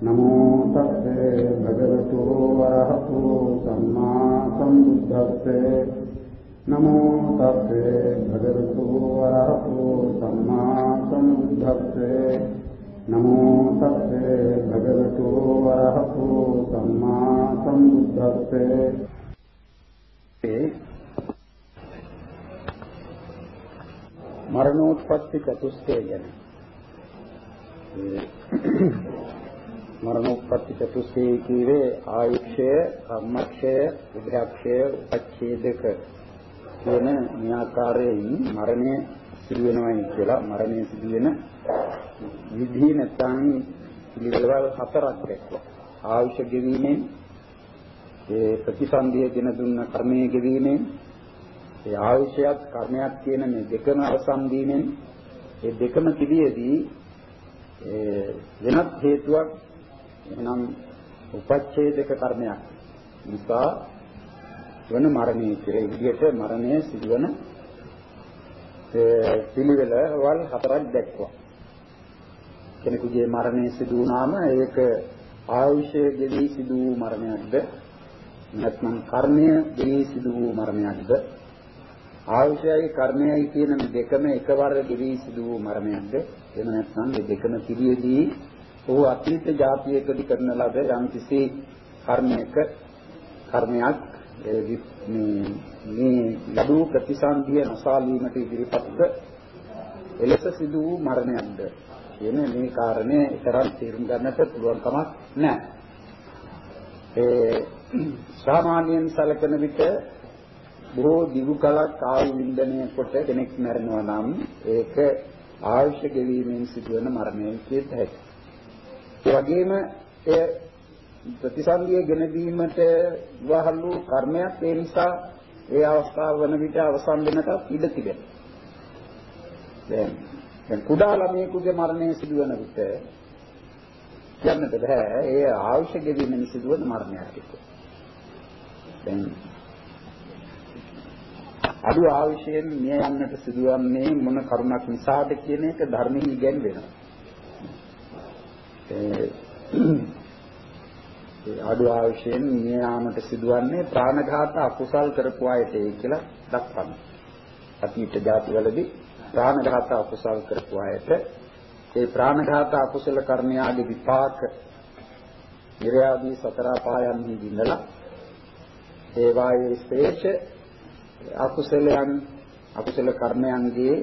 නමෝ තස්සේ භගවතු වරහතු සම්මා සම්බුද්දස්සේ නමෝ තස්සේ භගවතු වරහතු සම්මා සම්බුද්දස්සේ නමෝ තස්සේ භගවතු වරහතු සම්මා සම්බුද්දස්සේ මරණෝත්පත්ති චතුස්කය ගැන මරණෝත්පත්ති චතුස්කය කීවේ ආයුක්ෂය, කම්මක්ෂය, උභයක්ෂය, උපච්ඡේදක කියන න්‍යාකාරයෙන් මරණය සිදු වෙනවයි කියලා මරණය සිදු වෙන විධි නැත්නම් පිළිවෙලවල් හතරක් දැක්වුවා. ආයුෂ ගෙවීමෙන් ඒ ප්‍රතිසන්දිය දෙන දුන්න කර්මයේ ගෙවීමෙන් ඒ ආයුෂයත් කර්මයක් කියන මේ දෙකම අවසන් වීමෙන් ඒ දෙකම පිළියේදී වෙනත් හේතුවක් එනම් උපච්ඡේදක කර්මයක් නිසා වන මරණය කියලා විදිහට මරණය සිදුවන පිළිවෙල වල් හතරක් දැක්වුවා. කෙනෙකුගේ මරණය සිදු වුණාම ඒක ආයුෂය ගෙවි සිදු වූ මරණයක්ද? නැත්නම් කර්මය ගෙවි සිදු වූ මරණයක්ද? ආයුෂයයි කර්මයයි කියන දෙකම එකවර ගෙවි සිදු වූ මරණයක්ද? එහෙම නැත්නම් මේ දෙකම පිළියේදී ඔහු අතීත ජාතියකදී කරන ලද යම්කිසි කර්මයක කර්මයක් මේ මේ ලැබු ප්‍රතිසන්දිය නසාලීමට ඉදිරිපත්ව එලෙස සිදු වූ මරණයක්ද කියන මේ කාරණය තරම් තේරුම් ගන්නට පුළුවන් කමක් නැහැ. ඒ සාමාන්‍යයෙන් සැලකෙන විට බොහෝ දිගු කලක් ආයු වින්දනය කොට කෙනෙක් මැරෙනවා නම් ඒක ආයුෂ ගෙවීමෙන් සිදුවන මරණය කියත හැකියි. ඒ වගේම එය ප්‍රතිසන්දිය ගෙන දීමට වහල් වූ කර්මයක් ඒ නිසා ඒ අවස්ථාව වන විට අවසන් වෙනට ඉඩ තිබෙනවා. දැන් දැන් කුඩා ළමයෙකුගේ මරණය සිදුවන විට කියන්නට බෑ ඒ ආයුෂ ගෙවීමෙන් සිදුවන මරණයක් කියලා. දැන් අඩු ආයුෂයෙන් මිය යන්නට සිදුවන්නේ මොන කරුණක් නිසාද කියන එක ධර්මයේ ඉගැන්වෙනවා. ඒ අඩු ආයුෂයෙන් මිය යාමට සිදුවන්නේ ප්‍රාණඝාත අකුසල් කරපු අයට කියලා දක්වනවා. අතීත ජාතිවලදී ප්‍රාණඝාත අකුසල් කරපු අයට ඒ ප්‍රාණඝාත අකුසල කර්මයාගේ විපාක ඉරයාදී සතර පායන්හි විඳලා ඒ වායේ ශ්‍රේෂ්ඨ අකුසලයන් අකුසල කර්මයන්ගේ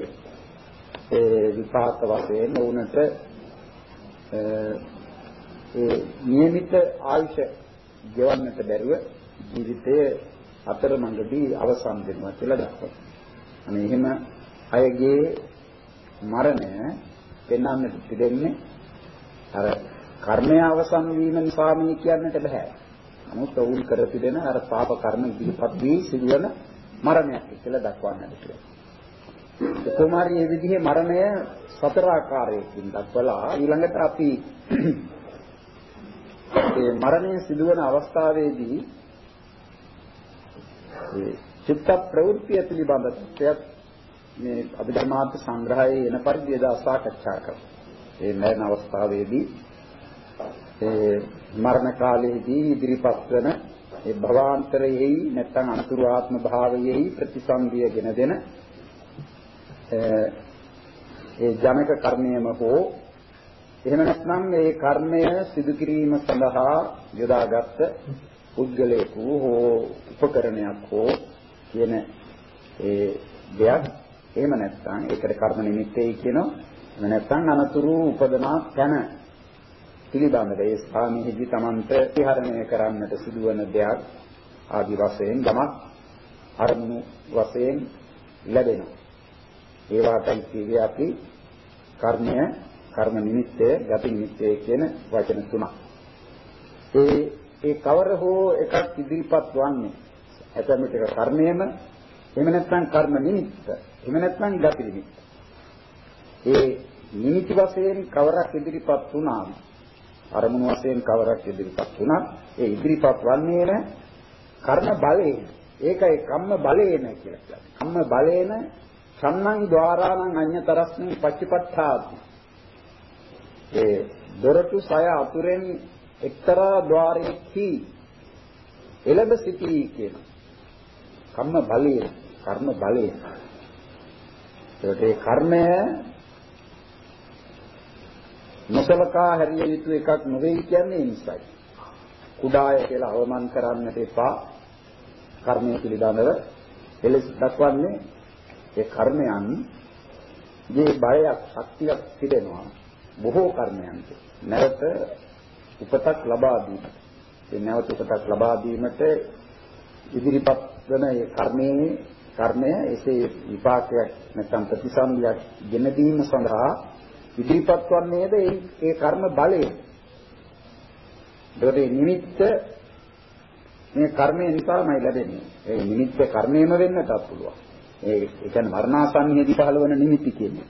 ඒ විපාක වශයෙන් උනට ඒ નિયમિત ආයුෂ ගෙවන්නට බැරුව ජීවිතයේ අතරමඟදී අවසන් වෙනවා කියලා දක්වනවා. අනේ එහෙම අයගේ මරණය පෙන්වන්නට තිබෙන්නේ අර කර්මය අවසන් වීම නිසා මේ කියන්නට බෑ. නමුත් ඔවුන් කර තිබෙන අර පාප කර්ම ඉදිරිපත් වී සිදුවන මරණයක් කියලා දක්වන්නට කියලා. කොමාරි මේ විදිහේ මරණය සතර ආකාරයකින් දක්වලා ඊළඟට අපි මේ මරණය සිදුවන අවස්ථාවේදී ඒ චිත්ත ප්‍රවෘත්තිය පිළිබඳ තත්ත්වයක් මේ අභිධර්මාර්ථ සංග්‍රහයේ එන පරිදි එදා සාකච්ඡා කරා. ඒ මරණ අවස්ථාවේදී ඒ මරණ කාලයේදී ඉදිරිපත් වන ඒ භවාන්තරයෙහි නැත්නම් අනුතුරු ආත්ම භාවයෙහි ප්‍රතිසන්දියගෙන දෙන ඒ ජනක කර්මයම හෝ එහෙම නැත්නම් මේ කර්මය සිදු කිරීම සඳහා යොදාගත් පුද්ගලයෙකු හෝ උපකරණයක් හෝ කියන ඒ දෙයක් එහෙම නැත්නම් ඒකට කර්ම නිමිත්තේ කියනවා එහෙම නැත්නම් අනතුරු උපදනා තැන පිළිබඳව ඒ ස්ථානෙහිදී Tamanට විහරණය කරන්නට සිදුවන දෙයක් ආදි වශයෙන් ගමක් අරමුණු වශයෙන් ලැබෙනවා. ඒ වාටයි කියවේ අපි කර්මය, කර්ම නිමිත්තය, ගති නිමිත්තය කියන වචන තුනක්. ඒ ඒ කවර හෝ එකක් ඉදිරිපත් වන්නේ ඇතැම් විටක කර්මයේම එහෙම නැත්නම් කර්ම නිමිත්ත, එහෙම නැත්නම් ගති නිමිත්ත. ඒ නිමිති වශයෙන් කවරක් ඉදිරිපත් වුණාම අරමුණු වශයෙන් කවරක් ඉදිරිපත් වුණත් ඒ ඉදිරිපත් වන්නේ නැ කර්ම බලයෙන් ඒකයි කම්ම බලයෙන් කියලා කියන්නේ. කම්ම බලයෙන් සම්මන් ద్వාරාණං අඤ්‍යතරස්මින් පච්චපට්ඨාති. ඒ දොරටු සය අතුරෙන් එක්තරා ద్వාරෙකි එළඹ සිටී කියන කම්ම බලය, කර්ම බලය. ඒකට ඒ කර්මය නොසලකා හැරිය යුතු එකක් නෙවෙයි කියන්නේ ඒ නිසයි. කුඩාය කියලා අවමන් කරන්නට එපා. කර්මය පිළිබඳව එලෙස දක්වන්නේ ඒ කර්මයන් මේ බයයක් ශක්තියක් තිබෙනවා බොහෝ කර්මයන්ට. නැවත උපතක් ලබා දීමට. ඒ නැවත උපතක් ලබා දීමට ඉදිරිපත් වන ඒ කර්මයේ කර්මය එසේ විපාකයක් නැත්නම් ප්‍රතිසන්දියක් ගෙන දීම සඳහා ඉදිරිපත් වන්නේද ඒ කර්ම බලය. ඒකේ නිමිත්ත මේ කර්මය නිසාමයි ලැබෙන්නේ. ඒ නිමිත්ත කර්මයේම වෙන්නටත් පුළුවන්. ඒ ඒ කියන්නේ මරණාසන්නයේදී පහළවන නිමිති කියන්නේ.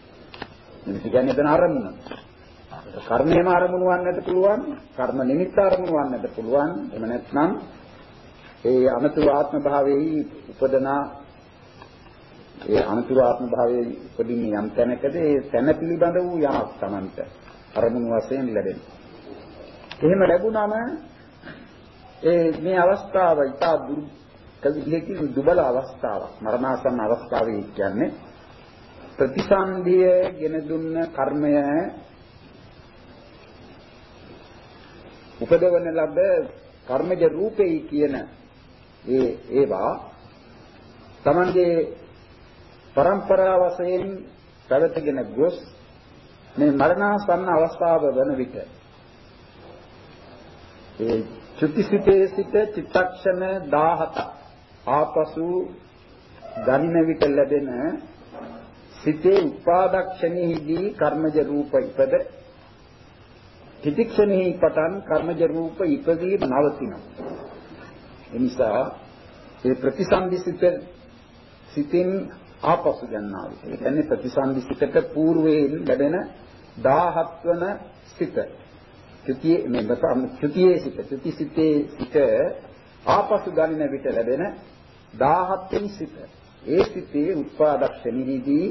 නිමිති කියන්නේ එතන අරමුණ. කර්මයේම අරමුණ වන්නට පුළුවන්, කර්ම නිමිත්ත අරමුණ වන්නට පුළුවන්. එහෙම නැත්නම් ඒ අනතුරු ආත්ම භාවයේ උපදනා ඒ අනුතුරු ආත්ම භාවයේ උපදින්නේ යම් තැනකද ඒ තැන පිළිබඳ වූ යමක් Tamanට අරමුණු වශයෙන් ලැබෙනවා. එහෙම ලැබුණාම ඒ මේ අවස්ථාව ඉතා දුර්කවිලකින් දුබල අවස්ථාවක්. මරණාසන්න අවස්ථාවේ කියන්නේ ප්‍රතිසන්දිය ගෙන දුන්න කර්මය උපදවන ලබ කර්මජ රූපේ කියන ඒ ඒවා Tamanගේ પરම්පරා වශයෙන් පැවතගෙන ගොස් මේ මරණාසන්න අවස්ථාව වන විට ඒ චුතිසිතේ සිට චිත්තක්ෂණ 17 ආපසු ගනින විට ලැබෙන සිතේ උපාදක්ෂණෙහිදී කර්මජ රූප ඉපද තිතික්ෂණෙහි පටන් කර්මජ රූප ඉපදී නවතිනවා එනිසා ඒ ප්‍රතිසන්දිසිත සිතින් ආපසු ගන්නා විට. ඒ කියන්නේ ප්‍රතිසන්දි සිතට పూర్වයෙන් ලැබෙන 17 වන සිත. ත්‍ෘතියේ මේ ත්‍ෘතියේ සිත, ත්‍ෘති සිතේ සිත ආපසු ගන්න විට ලැබෙන 17 වෙනි සිත. ඒ සිතේ උත්පාදක්ෂණෙහිදී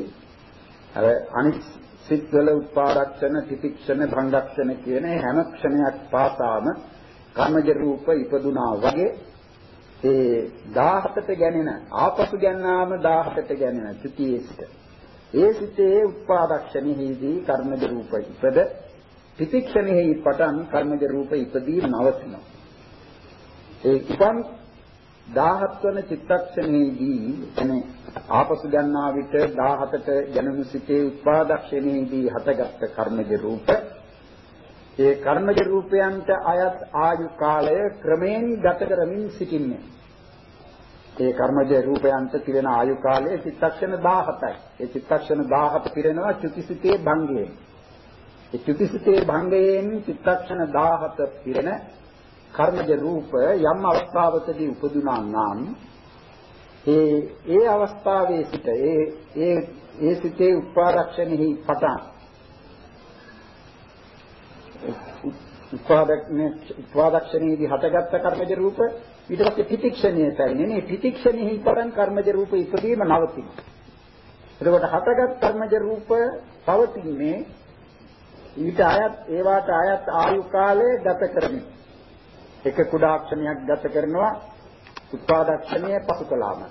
අර අනිත් සිත්වල උත්පාදක්ෂණ, තිතික්ෂණ, භංගක්ෂණ කියන හැම ක්ෂණයක් පාසාම කර්මජ රූප ඉපදුනා වගේ ඒ 17ට ගැනෙන ආපසු ගන්නාම 17ට ගැනෙන ත්‍ෘතියේ සිට ඒ සිටේ උත්පාදක්ෂණෙහිදී කර්මජ රූප ඉපද ප්‍රතික්ෂණෙහි පටන් කර්මජ රූප ඉපදී නවතිනවා. ඒ ඉපන් 17 වන චිත්තක්ෂණෙහිදී එනේ ආපසු ගන්නා විට 17ට ගැනුණු සිටේ උත්පාදක්ෂණෙහිදී හටගත් කර්මජ රූප ඒ කර්මජ රූපයන්ට අයත් ආයු කාලය ක්‍රමයෙන් ගත කරමින් සිටින්නේ. ඒ කර්මජ රූපයන්ට තිරෙන ආයු කාලය චිත්තක්ෂණ 17යි. ඒ චිත්තක්ෂණ 17 පිරෙනවා චුතිසිතේ භංගයෙන්. ඒ චුතිසිතේ භංගයෙන් චිත්තක්ෂණ 17 පිරෙන කර්මජ රූප යම් අවස්ථාවකදී උපදුනා නම් ඒ ඒ අවස්ථාවේ සිට ඒ ඒ ඒ සිතේ උපාරක්ෂණෙහි පටන් උපාදක්ෂණේ උපාදක්ෂණේදී හටගත්ත කර්මජ රූප ඊට පස්සේ පිතික්ෂණයේ පැන්නේ නේ පිතික්ෂණෙහි පරන් කර්මජ රූප ඉදීම නවතින. එතකොට හටගත් කර්මජ රූප පවතින්නේ ඊට ආයත් ඒවාට ආයත් ආයු කාලය ගත කරමින්. එක කුඩාක්ෂණයක් ගත කරනවා උපාදක්ෂණය පසු කළාම.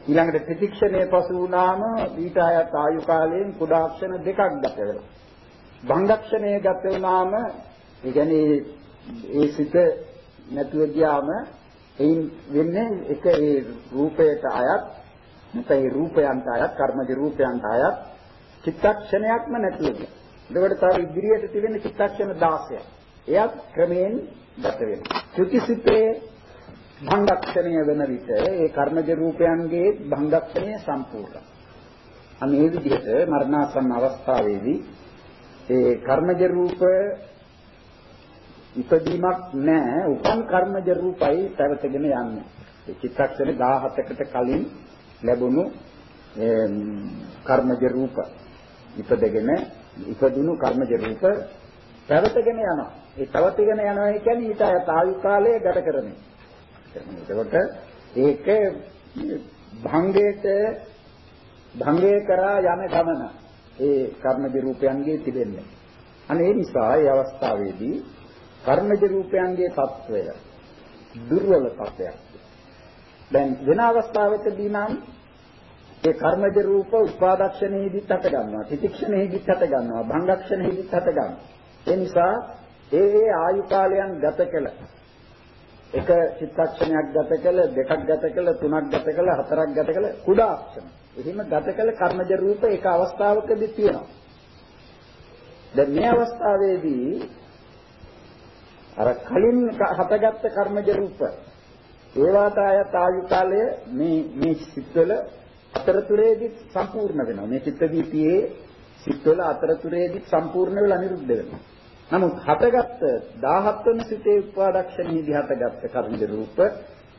ඊළඟට ප්‍රතික්ෂණය පසු වුණාම ඊට ආයත් ආයු කාලයෙන් කුඩාක්ෂණ දෙකක් ගත වෙනවා. භංගක්ෂණය ගත වුණාම ඒ කියන්නේ ඒ සිත නැතුව ගියාම එයින් වෙන්නේ එක ඒ රූපයට අයත් නැත්නම් ඒ රූපයන්ට අයත් කර්මජ රූපයන්ට අයත් චිත්තක්ෂණයක්ම නැතුව ගියා. එතකොට තව ඉදිරියට තිබෙන චිත්තක්ෂණ 16ක්. එයත් ක්‍රමයෙන් ගත වෙනවා. චුතිසිතේ භංගක්ෂණය වෙන විට ඒ කර්මජ රූපයන්ගේ භංගක්ෂණය සම්පූර්ණයි. අනේ විදිහට මරණාසන්න අවස්ථාවේදී ඒ කර්මජ රූප ඉපදීමක් නැහැ උපන් කර්මජ රූපයි පැවතගෙන යන්නේ ඒ චිත්තක්ෂණ 17කට කලින් ලැබුණු කර්මජ රූප ඉපදගෙන ඉපදුණු කර්මජ රූප පැවතගෙන යනවා ඒ පවතිගෙන යනවා කියන්නේ ඊට ආයු කාලය ගත කරන එතකොට ඒක භංගයට භංගය කරා යන ගමන ඒ කර්මජ රූපයන්ගේ තිබෙන්නේ අනේ ඒ නිසා ඒ අවස්ථාවේදී කර්මජ රූපයන්ගේ తත්වය දුර්වල తත්වයක්. දැන් වෙන අවස්ථාවකදී නම් ඒ කර්මජ රූප උපාදක්ෂණෙහිදීත් හට ගන්නවා, තිතික්ෂණෙහිදීත් හට ගන්නවා, භංගක්ෂණෙහිදීත් හට ගන්නවා. ඒ නිසා ඒ ඒ ආයු කාලයන් ගත කළ එක චිත්තක්ෂණයක් ගත කළ දෙකක් ගත කළ තුනක් ගත කළ හතරක් ගත කළ කුඩා අක්ෂණ. එහෙම ගත කළ කර්මජ රූප එක අවස්ථාවකදී තියෙනවා. දැන් මේ අවස්ථාවේදී අර කලින් හටගත්ත කර්මජ රූප ඒවාට ආයත ආයු කාලය මේ මේ සිත්වල අතරතුරේදී සම්පූර්ණ වෙනවා. මේ චිත්ත වීතියේ සිත්වල අතරතුරේදී සම්පූර්ණ වෙලා නිරුද්ධ වෙනවා. නමුත් හටගත්ත 17 වෙනි සිතේ උපාදක්ෂණීදී හටගත්ත කර්මජ රූප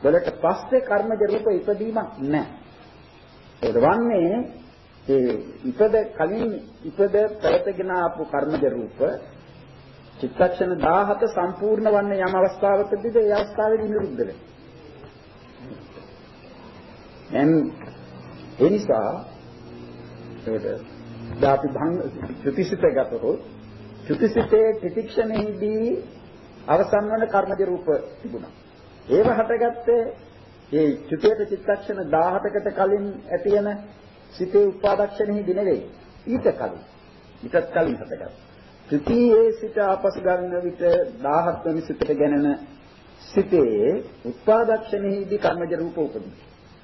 වලට පස්සේ කර්මජ රූප ඉපදීමක් නැහැ. ඒද වන්නේ ඒ ඉපද කලින් ඉපද පැවතගෙන ආපු කර්මජ රූප චිත්තක්ෂණ 17 සම්පූර්ණ වන්නේ යම් අවස්ථාවකදීද ඒ අවස්ථාවේදී නිරුද්ධ වෙනවා. එන් ඒ නිසා ඒකට ධාතු භංග චුතිසිත ගතොත් චුතිසිතේ ත්‍රිතික්ෂණෙහිදී අවසන් වන කර්මජ රූප තිබුණා. ඒව හටගත්තේ ඒ චුතියට චිත්තක්ෂණ 17කට කලින් ඇති වෙන සිතේ උපාදක්ෂණෙහිදී නෙවෙයි. ඊට කලින්. ඊටත් කලින් හටගත්තා. ත්‍රිතීයේ සිට ආපසු ගන්න විට 17 වෙනි සිතට ගැනෙන සිතේ උත්පාදක්ෂණෙහිදී කර්මජ රූප උපදින.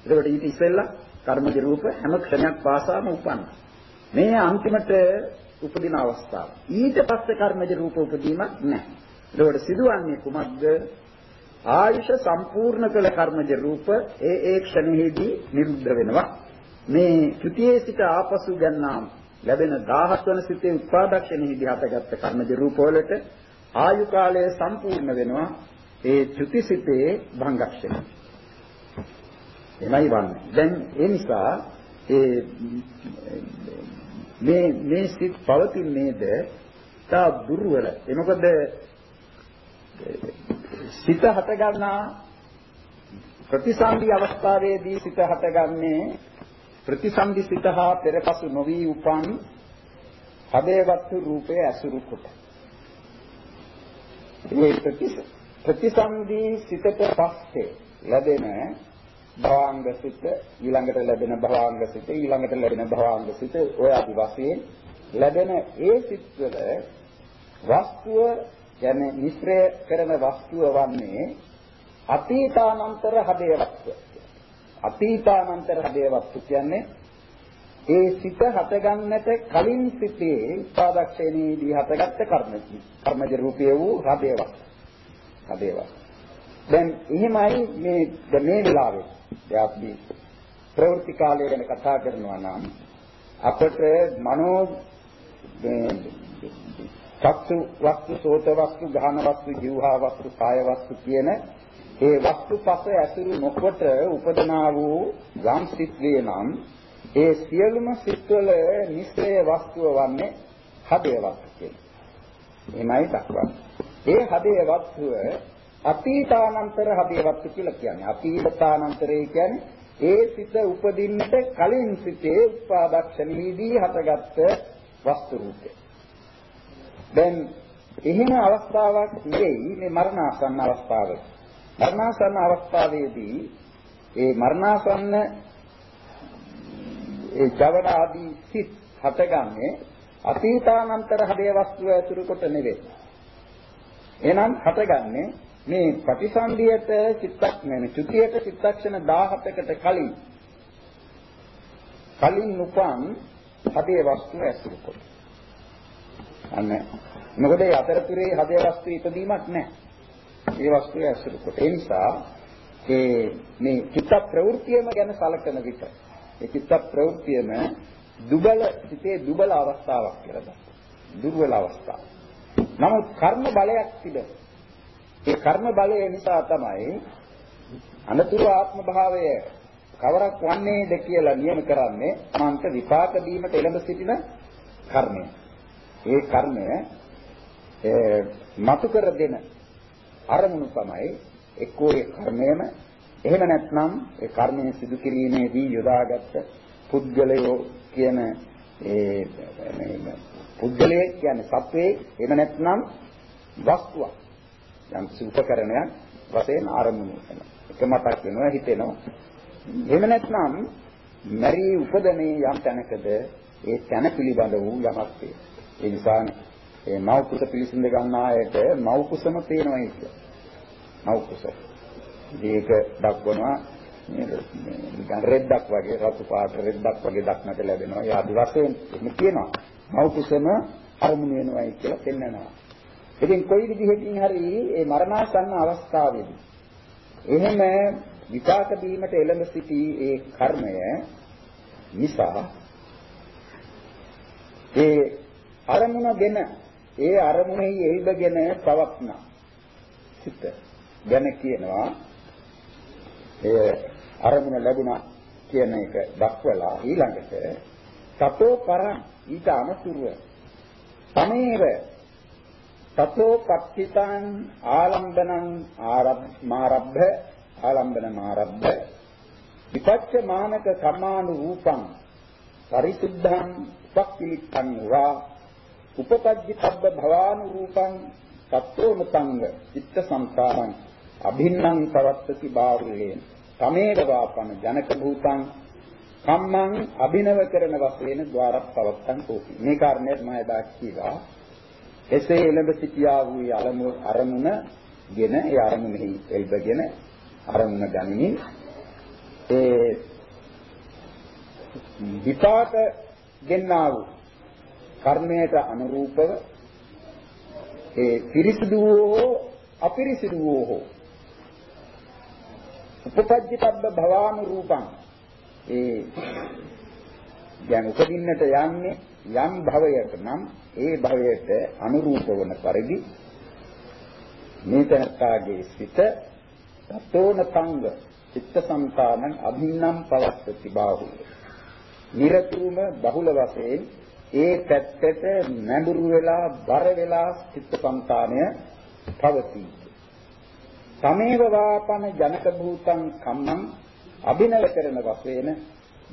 ඒකට ඊට ඉස්සෙල්ලා කර්මජ රූප හැම ක්ෂණයක් පාසාම උපන්න. මේ අන්තිමට උපදින අවස්ථාව. ඊට පස්සේ කර්මජ රූප උපදීමක් නැහැ. ඒකට සිදුවන්නේ කුමක්ද? ආයුෂ සම්පූර්ණ කළ කර්මජ රූප ඒ ඒ ක්ෂණෙහිදී නිරුද්ධ වෙනවා. මේ ත්‍ෘතියේ සිට ආපසු ගන්නාම ලැබෙන 17 වන සිතේ උත්පාදක්ෂණෙහිදී හටගත්ත කර්මජ රූපවලට ආයු කාලය සම්පූර්ණ වෙනවා ඒ ත්‍ෘතිසිතේ භංගක්ෂණය. එමයි වන්නේ. දැන් ඒ නිසා ඒ මේ මේ සිත් පවතින්නේද තා දුර්වල. ඒ මොකද සිත හට ගන්නා ප්‍රතිසන්දි අවස්ථාවේදී සිත හටගන්නේ ප්‍රතිසන්දිසිත හා පෙරපසු නොවි උපන් හදේවත්තු රූපය ඇසුරු කොට. මේ ප්‍රතිසන්දි සිතට පස්සේ ලැබෙන භවාංග සිත ඊළඟට ලැබෙන භවාංග සිත ඊළඟට ලැබෙන භවාංග සිත ඔය ආදි වශයෙන් ලැබෙන ඒ සිත්වල වස්තුව කියන්නේ මිශ්‍රය කරන වස්තුව වන්නේ අතීතානන්තර හදේවත්ව. අතීතානන්තර හදේවත්තු කියන්නේ ඒ සිත හටගන්නට කලින් සිටේ උපාදක්ෂේනීදී හටගත්ත කර්ම කර්මජ රූපය වූ හදේවත් හදේවත් දැන් එහෙමයි මේ දැන් මේ වෙලාවේ දැන් අපි ප්‍රවෘත්ති කාලය ගැන කතා කරනවා නම් අපට මනෝ චක්සු වස්තු සෝත වස්තු ගාන වස්තු ජීවහා වස්තු කාය වස්තු කියන ඒ වස්තුපස ඇසුරු නොකොට උපදනා වූ යම් සිත් වේ නම් ඒ සියලුම සිත්වල නිස්සය වස්තුව වන්නේ හදේ වස්තු කියන. එමයි දක්වන්නේ. ඒ හදේ වස්තුව අතීතානන්තර හදේ වස්තු කියලා කියන්නේ. අතීතානන්තරේ කියන්නේ ඒ සිත උපදින්නට කලින් සිතේ උපාදක්ෂණීදී හටගත්ත වස්තු රූපය. දැන් එහෙම අවස්ථාවක් නෙවෙයි මේ මරණාසන්න අවස්ථාවේ. මරණාසන්න අවස්ථාවේදී ඒ මරණාසන්න ඒ ජවන ආදී සිත් හටගන්නේ අතීතානන්තර හදේ වස්තුව ඇතුළු කොට නෙවෙයි. එහෙනම් හටගන්නේ මේ ප්‍රතිසන්දියට චිත්තක් නෙමෙයි චුතියට චිත්තක්ෂණ 17කට කලින් කලින් උපන් හදේ වස්තුව ඇතුළු කොට. අන්න මොකද ඒ අතරතුරේ හදේ වස්තු ඉදීමක් නැහැ. ඒ වස්තුවේ ඇසුරු කොට. ඒ නිසා ඒ මේ චිත්ත ප්‍රවෘත්තියම ගැන සලකන විට ඒ චිත්ත ප්‍රවෘත්තියම දුබල සිතේ දුබල අවස්ථාවක් කියලා දක්වනවා. දුර්වල අවස්ථාව. නමුත් කර්ම බලයක් තිබෙන. ඒ කර්ම බලය නිසා තමයි අනතුරු ආත්ම භාවය කවරක් වන්නේද කියලා නියම කරන්නේ අනන්ත විපාක දීමට එළඹ සිටින කර්මය. ඒ කර්මය මතු කර දෙන අරමුණු තමයි එක්කෝ ඒ කර්මයම එහෙම නැත්නම් ඒ කර්මය සිදු කිරීමේදී යොදාගත්ත පුද්ගලයෝ කියන ඒ පුද්ගලයෙක් කියන්නේ සත්වයේ එහෙම නැත්නම් වස්තුවක්. යම් සුපකරණයක් වශයෙන් ආරමුණු වෙනවා. එක මතක් වෙනවා හිතෙනවා. එහෙම නැත්නම් මරී උපදනේ යම් තැනකද ඒ තැන පිළිබඳ වූ යමක් වේ. ඒ නිසානේ ඒ මව් කුස පිළිසිඳ ගන්න ආයත මව් කුසම පේනවා ඒක. මව් කුස. මේක දක්වනවා නිකන් රෙද්දක් වගේ රතු පාට රෙද්දක් වගේ දක්නට ලැබෙනවා. ඒ ආදි වශයෙන් එහෙම කියනවා. මව් කුසම අරමුණු වෙනවායි කියලා පෙන්වනවා. ඉතින් කොයි විදිහකින් හරි මේ මරණාසන්න අවස්ථාවේදී එහෙම විපාක දීමට එළඹ සිටි ඒ කර්මය නිසා ඒ අරමුණගෙන ඒ අරමුණෙහි එල්බගෙන පවත්න සිත ගැන කියනවා. ඒ අරමුණ ලැබුණා කියන එක දක්වලා ඊළඟට තතෝ පරං ඊට අනුසුරුව තමේව තතෝ පක්ඛිතං ආලම්බනං ආරබ්මාරබ්බ ආලම්බන මාරබ්බ විපච්ච මානක කර්මානු රූපං පරිසුද්ධං උපක්ඛිලිත්තං වා උපපජ්ජිතබ්බ භවානු රූපං තත්ත්වමතංග චිත්ත සංකාරං අභින්නම් පවත්තති බාහුලේන තමේව වාපන ජනක භූතං කම්මං අභිනව කරන වශයෙන් ద్వාරක් පවත්තන් කෝපි. මේ කාරණයට මම එදා කිව්වා. එසේ එළඹ සිටියා වූ අරමුණ අරමුණගෙන ඒ අරමුණෙහි එල්බගෙන අරමුණ ගනිමින් ඒ විපාක ගෙන්නා වූ කර්මයට අනුරූපව ඒ පිරිසිදු වූ අපිරිසිදු වූ උපපජ්ජිතබ්බ භවානුරූපං. ඒ දැන් උපදින්නට යන්නේ යම් භවයක නම් ඒ භවයට අනුරූප වන පරිදි මේ තනත්තාගේ සිත තතෝන සංග චිත්ත සංකානං අභින්නම් පවස්සති බාහුව. නිරතුරුම බහුල වශයෙන් ඒ පැත්තට නැඹුරු වෙලා බර වෙලා චිත්ත සංකානය පවතී. සමේව වාපන ජනක භූතං කම්මං අභිනව කරන වශයෙන්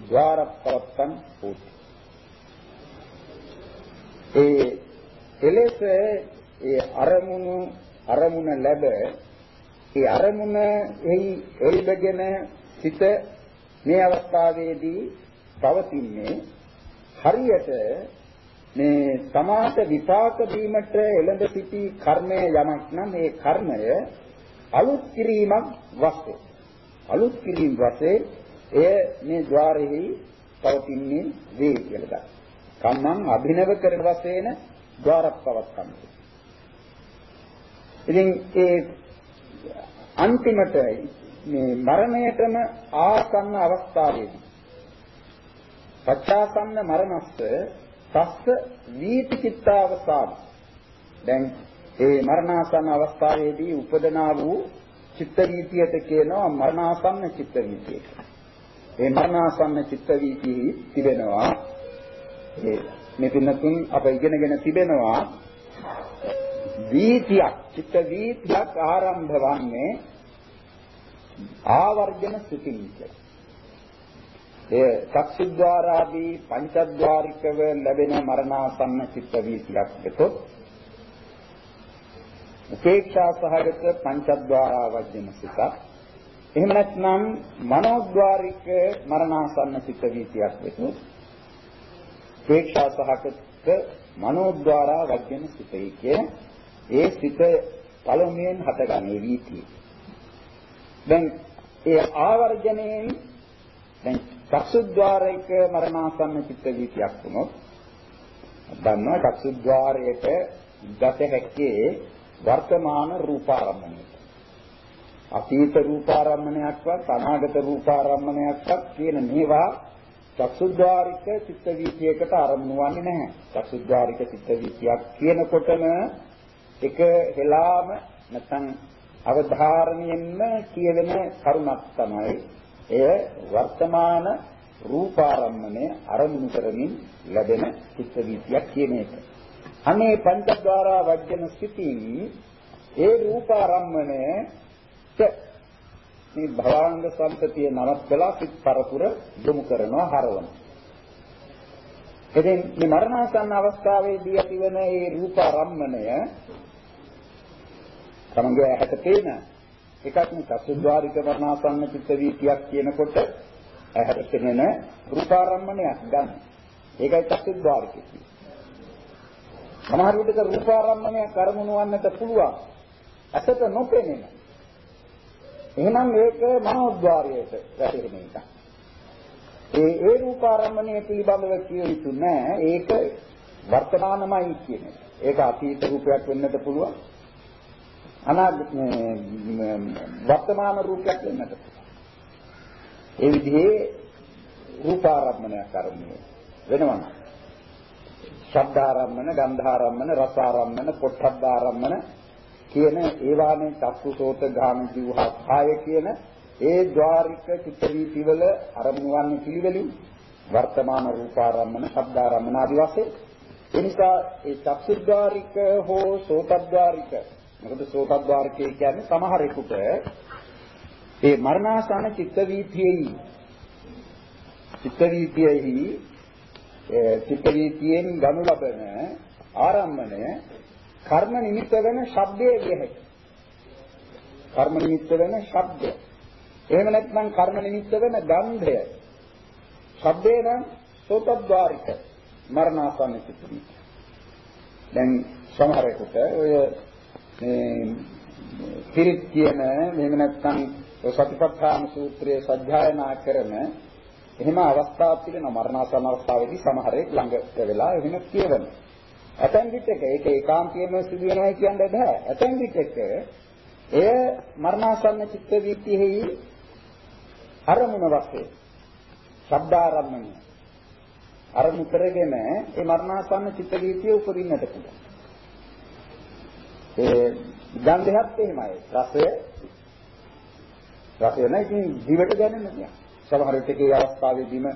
ద్వාරප්පවත්තං හෝති. ඒ එලෙස ඒ අරමුණු අරමුණ ලැබ ඒ අරමුණ එහි එල්බගෙන සිත මේ අවස්ථාවේදී පවතින්නේ හරියට මේ සමාත විපාක දීමට එළඹ සිටි කර්මය යමක් නම් ඒ කර්මය අලුත් කිරීමක් වශයෙන් අලුත් කිරීම වශයෙන් එය මේ ద్వාරෙහි පවතින්නේ වේ කියලා. කම්මං අභිනව කරන වශයෙන් ద్వාරක් පවත්න්නේ. ඉතින් ඒ අන්තිමට මේ මරණයටම ආසන්න අවස්ථාවේදී පච්චාසන්න මරණස්ස තස්ස වීතිචිත්තාවසාන දැන් ඒ මරණාසන්න අවස්ථාවේදී උපදනා වූ චිත්ත වීතියට කියනවා මරණාසන්න චිත්ත වීතිය. ඒ මරණාසන්න චිත්ත වීතිය තිබෙනවා ඒ මෙතනකින් අප ඉගෙනගෙන තිබෙනවා වීතියක් චිත්ත වීතියක් ආරම්භ වන්නේ ආවර්ජන සිතින් ඒ චක්සුද්්වාරාදී පංචද්වාරිකව ලැබෙන මරණාසන්න චිත්ත වීතියක් එතොත් උපේක්ෂා සහගත පංචද්වාරා වජ්ජන සිතක්. එහෙම නැත්නම් මනෝද්වාරික මරණාසන්න චිත්ත වීතියක් වෙතොත් උපේක්ෂා සහගත මනෝද්වාරා වජ්ජන සිතයි කිය ඒ සිත පළමුවෙන් හටගන්නේ වීතිය. දැන් ඒ ආවර්ජණයෙන් දැන් චක්සුද්්වාරයක මරණාසන්න චිත්ත වීතියක් වුණොත් දන්නවා චක්සුද්්වාරයට ගත හැක්කේ වර්තමාන රූපාරම්මණය. අතීත රූපාරම්මණයක්වත් අනාගත රූපාරම්මණයක්වත් කියන මේවා චක්සුද්්වාරික චිත්ත වීතියකට ආරම්භ වන්නේ නැහැ. චක්සුද්්වාරික චිත්ත වීතියක් කියනකොටම එක වෙලාම නැත්නම් අවධාරණයෙන්ම කියවෙන කරුණක් තමයි එය වර්තමාන රූපාරම්මණය අරමුණු කරමින් ලැබෙන චිත්ත වීතියක් කියන එක. අනේ පංචද්වාරා වජ්ජන ස්ථිතින් ඒ රූපාරම්මණය මේ භවංග සම්පතිය නවත්තලා සිත් පරපුර යොමු කරනවා හරවන. ඉතින් මේ මරණාසන්න අවස්ථාවේදී ඇතිවන මේ රූප ආරම්මණය තමන්ගේ ඇහැට පේන එකක් නේ චතුද්වාරික මරණාසන්න චිත්ත වීතියක් කියනකොට ඇහැට පෙනෙන රූප ආරම්මණයක් ගන්න. ඒකයි චතුද්වාරික කියන්නේ. සමහර විටක රූප ආරම්මණයක් අරමුණු වන්නට පුළුවන්. ඇසට නොපෙනෙන. එහෙනම් මේක මනෝද්වාරයට වැටෙන එකක්. ඒ ඒ රූපාරම්මණය පිළිබඳව කිය යුතු නෑ. ඒක වර්තමානමයි කියන එක. ඒක අතීත රූපයක් වෙන්නත් පුළුවන්. අනාගත වර්තමාන රූපයක් වෙන්නත් පුළුවන්. ඒ විදිහේ රූපාරම්මණයක් අරමුණු වෙනවා. ශබ්දාරම්මන, ගන්ධාරම්මන, රසාරම්මන, පොට්ටබ්බාරම්මන කියන ඒවානේ චක්කුසෝත ගාම ජීවහා කාය කියන ඒ ద్వාරික චිත්ත වීතිවල අරමුණු වන්නේ පිළිවෙලින් වර්තමාන රූපාරම්මන, ශබ්දාරම්මන ආදී වශයෙන්. ඒ නිසා ඒ චක්සුද්්වාරික හෝ සෝතද්්වාරික මොකද සෝතද්්වාරිකය කියන්නේ සමහරෙකුට ඒ මරණාසන්න චිත්ත වීතියෙහි චිත්ත වීතියෙහි චිත්ත වීතියෙන් ගනු ලබන ආරම්මණය කර්ම නිමිත්ත වෙන ශබ්දයේ විය හැකියි. කර්ම නිමිත්ත වෙන ශබ්දය එහෙම නැත්නම් කර්ම නිමිත්ත වෙන ගන්ධය. ශබ්දේ නම් සෝතද්්වාරික මරණාසන්න චිත්‍රය. දැන් සමහරෙකුට ඔය මේ පිරිත් කියන එහෙම නැත්නම් සතිපට්ඨාන සූත්‍රයේ සත්‍යයනා කරන එහෙම අවස්ථාවක් තිබෙනවා මරණාසන්න අවස්ථාවේදී සමහරෙක් ළඟට වෙලා එහෙම කියවන. ඇතැම් විටක ඒක ඒකාන්තයෙන්ම සිදු වෙනවා කියන්න බෑ. ඇතැම් විටක එය මරණාසන්න චිත්ත වීතිෙහි අරමුණ වශයෙන් ශබ්දාරම්මණය අරමුණු කරගෙන ඒ මරණාසන්න චිත්ත වීතිය උපදින්නට පුළුවන්. ඒ ගන්ධයත් එහෙමයි. රසය රසය නම් ඉතින් දිවට දැනෙන දෙයක්. සමහර විටක ඒ අවස්ථාවේදීම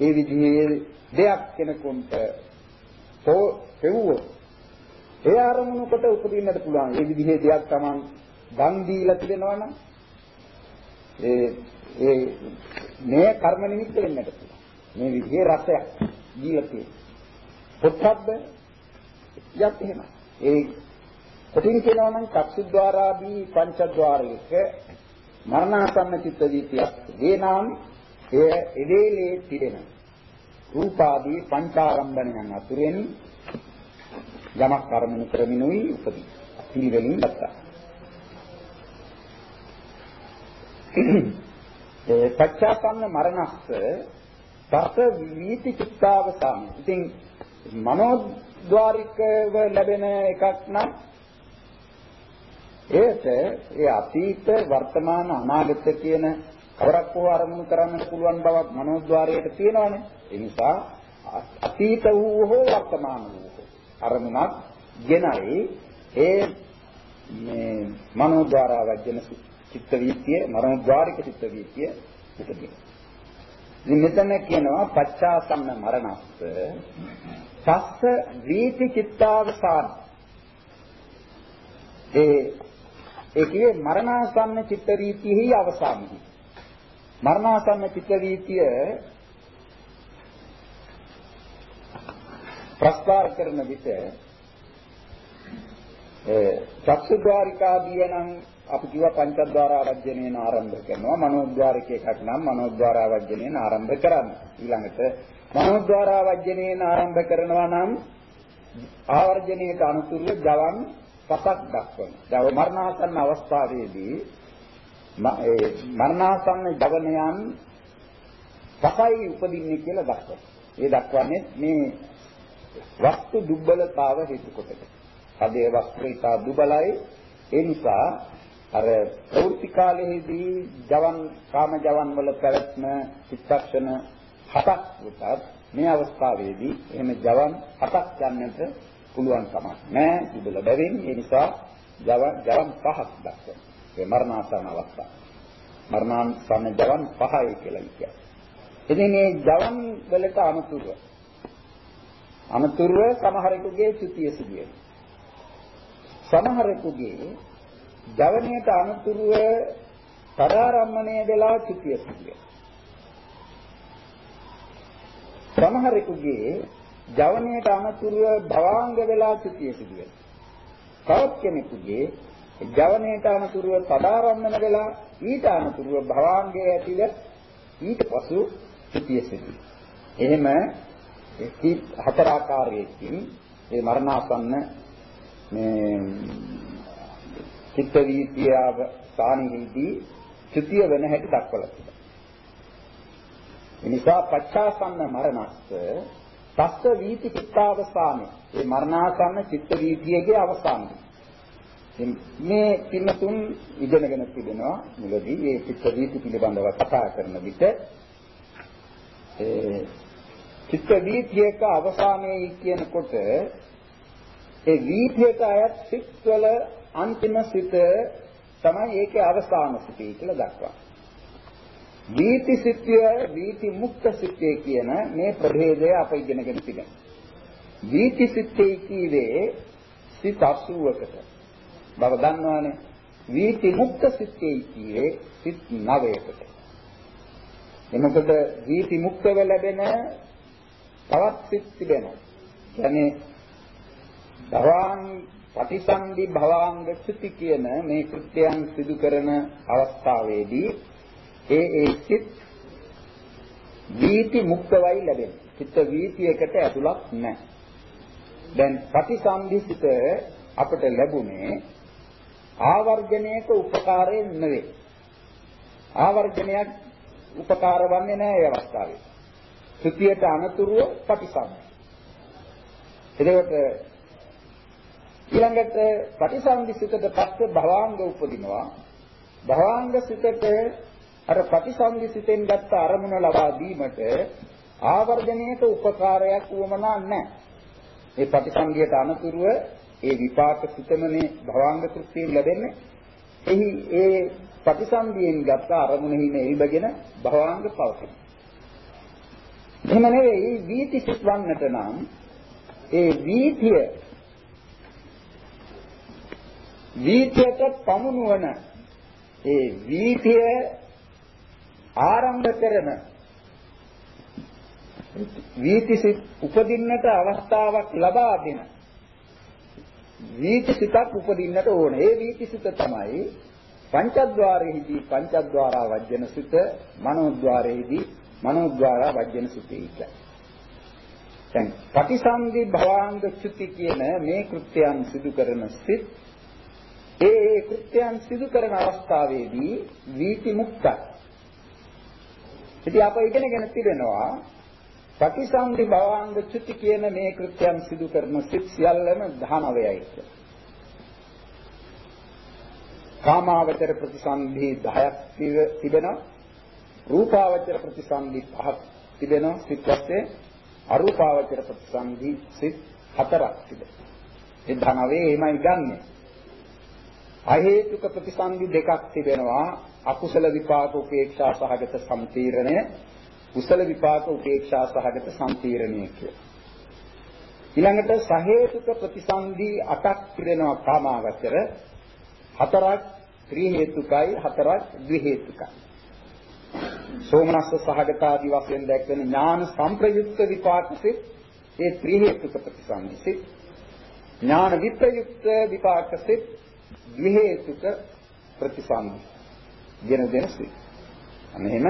ඒ විදිහේ දෙයක් කෙනෙකුට තෝ පෙවුවොත් ඒ අරමුණු කොට උපදින්නට පුළුවන්. ඒ විදිහේ දෙයක් Taman දන් දීලා තිබෙනවා නම් ඒ ඒ මේ කර්ම නිමිත්ත වෙන්නට පුළුවන්. මේ විදිහේ රසයක් දීලා තියෙනවා. පොත්හබ්බ යත් එහෙම. ඒ කොටින් කියනවා නම් චක්සුද්්වාරාදී පංචද්වාරයක මරණාසන්න චිත්ත වීතියක් වේනම් එය එදේලේ තිරෙන රූපාදී පංචාරම්භණයන් අතුරෙන් යමක් කර්මණු කරමිනුයි උපදී. පිළිවෙලින් ගත්තා. ඒ පච්චාපන්න මරණස්ස තත වීති චිත්තාවසාම. ඉතින් මනෝද්වාරිකව ලැබෙන එකක් නම් ඒත් ඒ අතීත වර්තමාන අනාගත කියන කවරක් හෝ අරමුණු කරන්නට පුළුවන් බවක් මනෝද්වාරයට තියෙනවානේ. ඒ නිසා අතීත වූ හෝ වර්තමාන වූ අරමුණක් ගෙනයි ඒ මේ මනෝද්වාරා වජන චිත්ත වීතිය මරණද්වාරික චිත්ත වීතිය උපදින. ඉතින් මෙතන කියනවා පච්චාසන්න මරණස්ස සස්ස වීති චිත්තාවසාන ඒ ඒ කියේ මරණාසන්න චිත්ත වීතියෙහි අවසානයි. මරණාසන්න චිත්ත වීතිය ප්‍රස්තාර කරන විට ඒ චක්සුද්වාරිකාදී නම් අපි කිව්වා පංචද්වාර ආරජ්‍යණයෙන් ආරම්භ කරනවා මනෝද්වාරික එකක් නම් මනෝද්වාර ආරජ්‍යණයෙන් ආරම්භ කරන්න ඊළඟට මනෝද්වාර ආරජ්‍යණයෙන් ආරම්භ කරනවා නම් ආවර්ජණයට අනුතුරුව ජවන් පසක් දක්වන. දැන් මරණාසන්න අවස්ථාවේදී ඒ මරණාසන්න ජවනයන් පසයි උපදින්නේ කියලා දක්වනවා. ඒ දක්වන්නේ මේ වස්තු දුබ්බලතාව හේතු කොටගෙන. අදේ වස්තු ඉතා දුබලයි ඒ නිසා අර ප්‍රවෘත්ති කාලයේදී ජවන් කාම ජවන් වල පැවැත්ම චිත්තක්ෂණ හතක් උතත් මේ අවස්ථාවේදී එහෙම ජවන් හතක් ගන්නට පුළුවන් කමක් නැහැ දුබල බැවින් ඒ නිසා ජවන් ජවන් පහක් දක්වනවා ඒ මරණාසන්න අවස්ථාව මරණාසන්න ජවන් පහයි කියලා කියනවා ඉතින් මේ ජවන් වලට අනුතුරුව අනුතුරුව සමහරෙකුගේ චුතිය සිදුවේ සමහරෙකුගේ ජවනයට අනුතුරුව තරාරම්මණය වෙලා චුතිය සිදුවේ. සමහරෙකුගේ ජවනයේට අනතුරුව භවාංග වෙලා චුතිය සිදු වෙනවා. තවත් කෙනෙකුගේ ජවනයේට අනතුරුව සදාරම්මන වෙලා ඊට අනතුරුව භවාංගයේ ඇතිව ඊට පසු චුතිය සිදු එහෙම හතර ආකාරයකින් ඒ මරණාසන්න මේ චිත්ත වීතියව ස්ථානෙහිදී චුතිය වෙන හැටි දක්වලා තිබෙනවා. එනිසා පච්චාසන්න මරණස්ස තස්ස වීති චිත්තාවසානේ ඒ මරණාසන්න චිත්ත වීතියගේ අවසානය. මේ පින්නතුන් ඉගෙනගෙන තිබෙනවා මුලදී මේ චිත්ත වීති පිළිබඳව කතා කරන විට ඒ චිත්ත වීතියක අවසානයේ කියනකොට ඒ වීතියට අයත් සිත්වල අන්තිම සිත තමයි ඒකේ අවසාන සිතේ කියලා දක්වනවා. වීති සිත්ය වීති මුක්ත සිත්ය කියන මේ ප්‍රභේදය අප ඉගෙනගෙන තිබෙනවා. වීති සිත්තේ කීවේ සිත 80කට. බව දන්නවානේ. වීති මුක්ත සිත්තේ කීවේ සිත් 9කට. එනකොට වීති මුක්තව ලැබෙන තවත් සිත් තිබෙනවා. කියන්නේ භවාං පටිසන්ධි භවාංග චුති කියන මේ කෘත්‍යයන් සිදු කරන අවස්ථාවේදී ඒ ඒ සිත් වීති මුක්තවයි ලැබෙන්නේ. චිත්ත වීතියකට ඇතුළත් නැහැ. දැන් ප්‍රතිසන්ධි සිත අපට ලැබුණේ ආවර්ජනයක උපකාරයෙන් නෙවෙයි. ආවර්ජනයක් උපකාර වන්නේ නැහැ ඒ අවස්ථාවේ. ත්‍ෘතියට අනතුරුව ප්‍රතිසන්ධි. එතකොට ඊළඟට ප්‍රතිසන්ධි සිතට පස්සේ භවාංග උපදිනවා. භවාංග සිතට අර ප්‍රතිසන්ධි සිතෙන් ගත්ත අරමුණ ලබා දීමට ආවර්ජනයක උපකාරයක් වුමනා නැහැ. ඒ ප්‍රතිසන්ධියට අනතුරුව ඒ විපාක සිතමනේ භවාංග කෘත්‍යයෙන් ලැබෙන්නේ. එහි ඒ ප්‍රතිසන්ධියෙන් ගත්ත අරමුණෙහිම එල්බගෙන භවාංග පවතින. එහෙම නෙවෙයි වීති සිත් වන්නට නම් ඒ වීතිය වීතියට පමුණුවන ඒ වීතිය ආරම්භ කරන වීතිසිත උපදින්නට අවස්ථාවක් ලබා දෙන වීතිසිතක් උපදින්නට ඕන. ඒ වීතිසිත තමයි පංචද්වාරයේදී පංචද්වාරා වජ්ජන සිත, මනෝද්වාරයේදී මනෝද්වාරා වජ්ජන සිතයි කියන්නේ. දැන් ප්‍රතිසන්දි භවාංග චුති කියන මේ කෘත්‍යයන් සිදු කරන සිත් ඒ කෘත්‍යයන් සිදු කරන අවස්ථාවේදී වීති මුක්තයි. ඉතින් අප ඉගෙනගෙන තිබෙනවා ප්‍රතිසන්දි භවාංග චුති කියන මේ කෘත්‍යයන් සිදු කරන සිත් සියල්ලම 19යි කියලා. කාමාවචර ප්‍රතිසන්දි 10ක් තිබෙනවා. රූපාවචර ප්‍රතිසන්දි 5ක් තිබෙනවා. සිත් වශයෙන් අරූපාවචර ප්‍රතිසන්දි සිත් 4ක් තිබෙනවා. ඒ 19 එමයි ගන්නෙ. අහේතුක ප්‍රතිසන්දි දෙකක් තිබෙනවා. අකුසල විපාක උපේක්ෂා සහගත සම්තීරණය කුසල විපාක උපේක්ෂා සහගත සම්තීරණය කියලා. ඊළඟට සහේතුක ප්‍රතිසන්දි 8ක් තිබෙනවා කාමාවචර හතරක් ත්‍රි හේතුකයි හතරක් ද්වි හේතුකයි. සෝමනස්ස සහගත ආදි වශයෙන් දැක්වෙන ඥාන සංප්‍රයුක්ත විපාකසිත ඒ ත්‍රි හේතුක ප්‍රතිසන්දිසිත ඥාන විප්‍රයුක්ත විපාකසිත ද්වි හේතුක ප්‍රතිසන්දි ගෙන දෙන සිත. අනෙහිම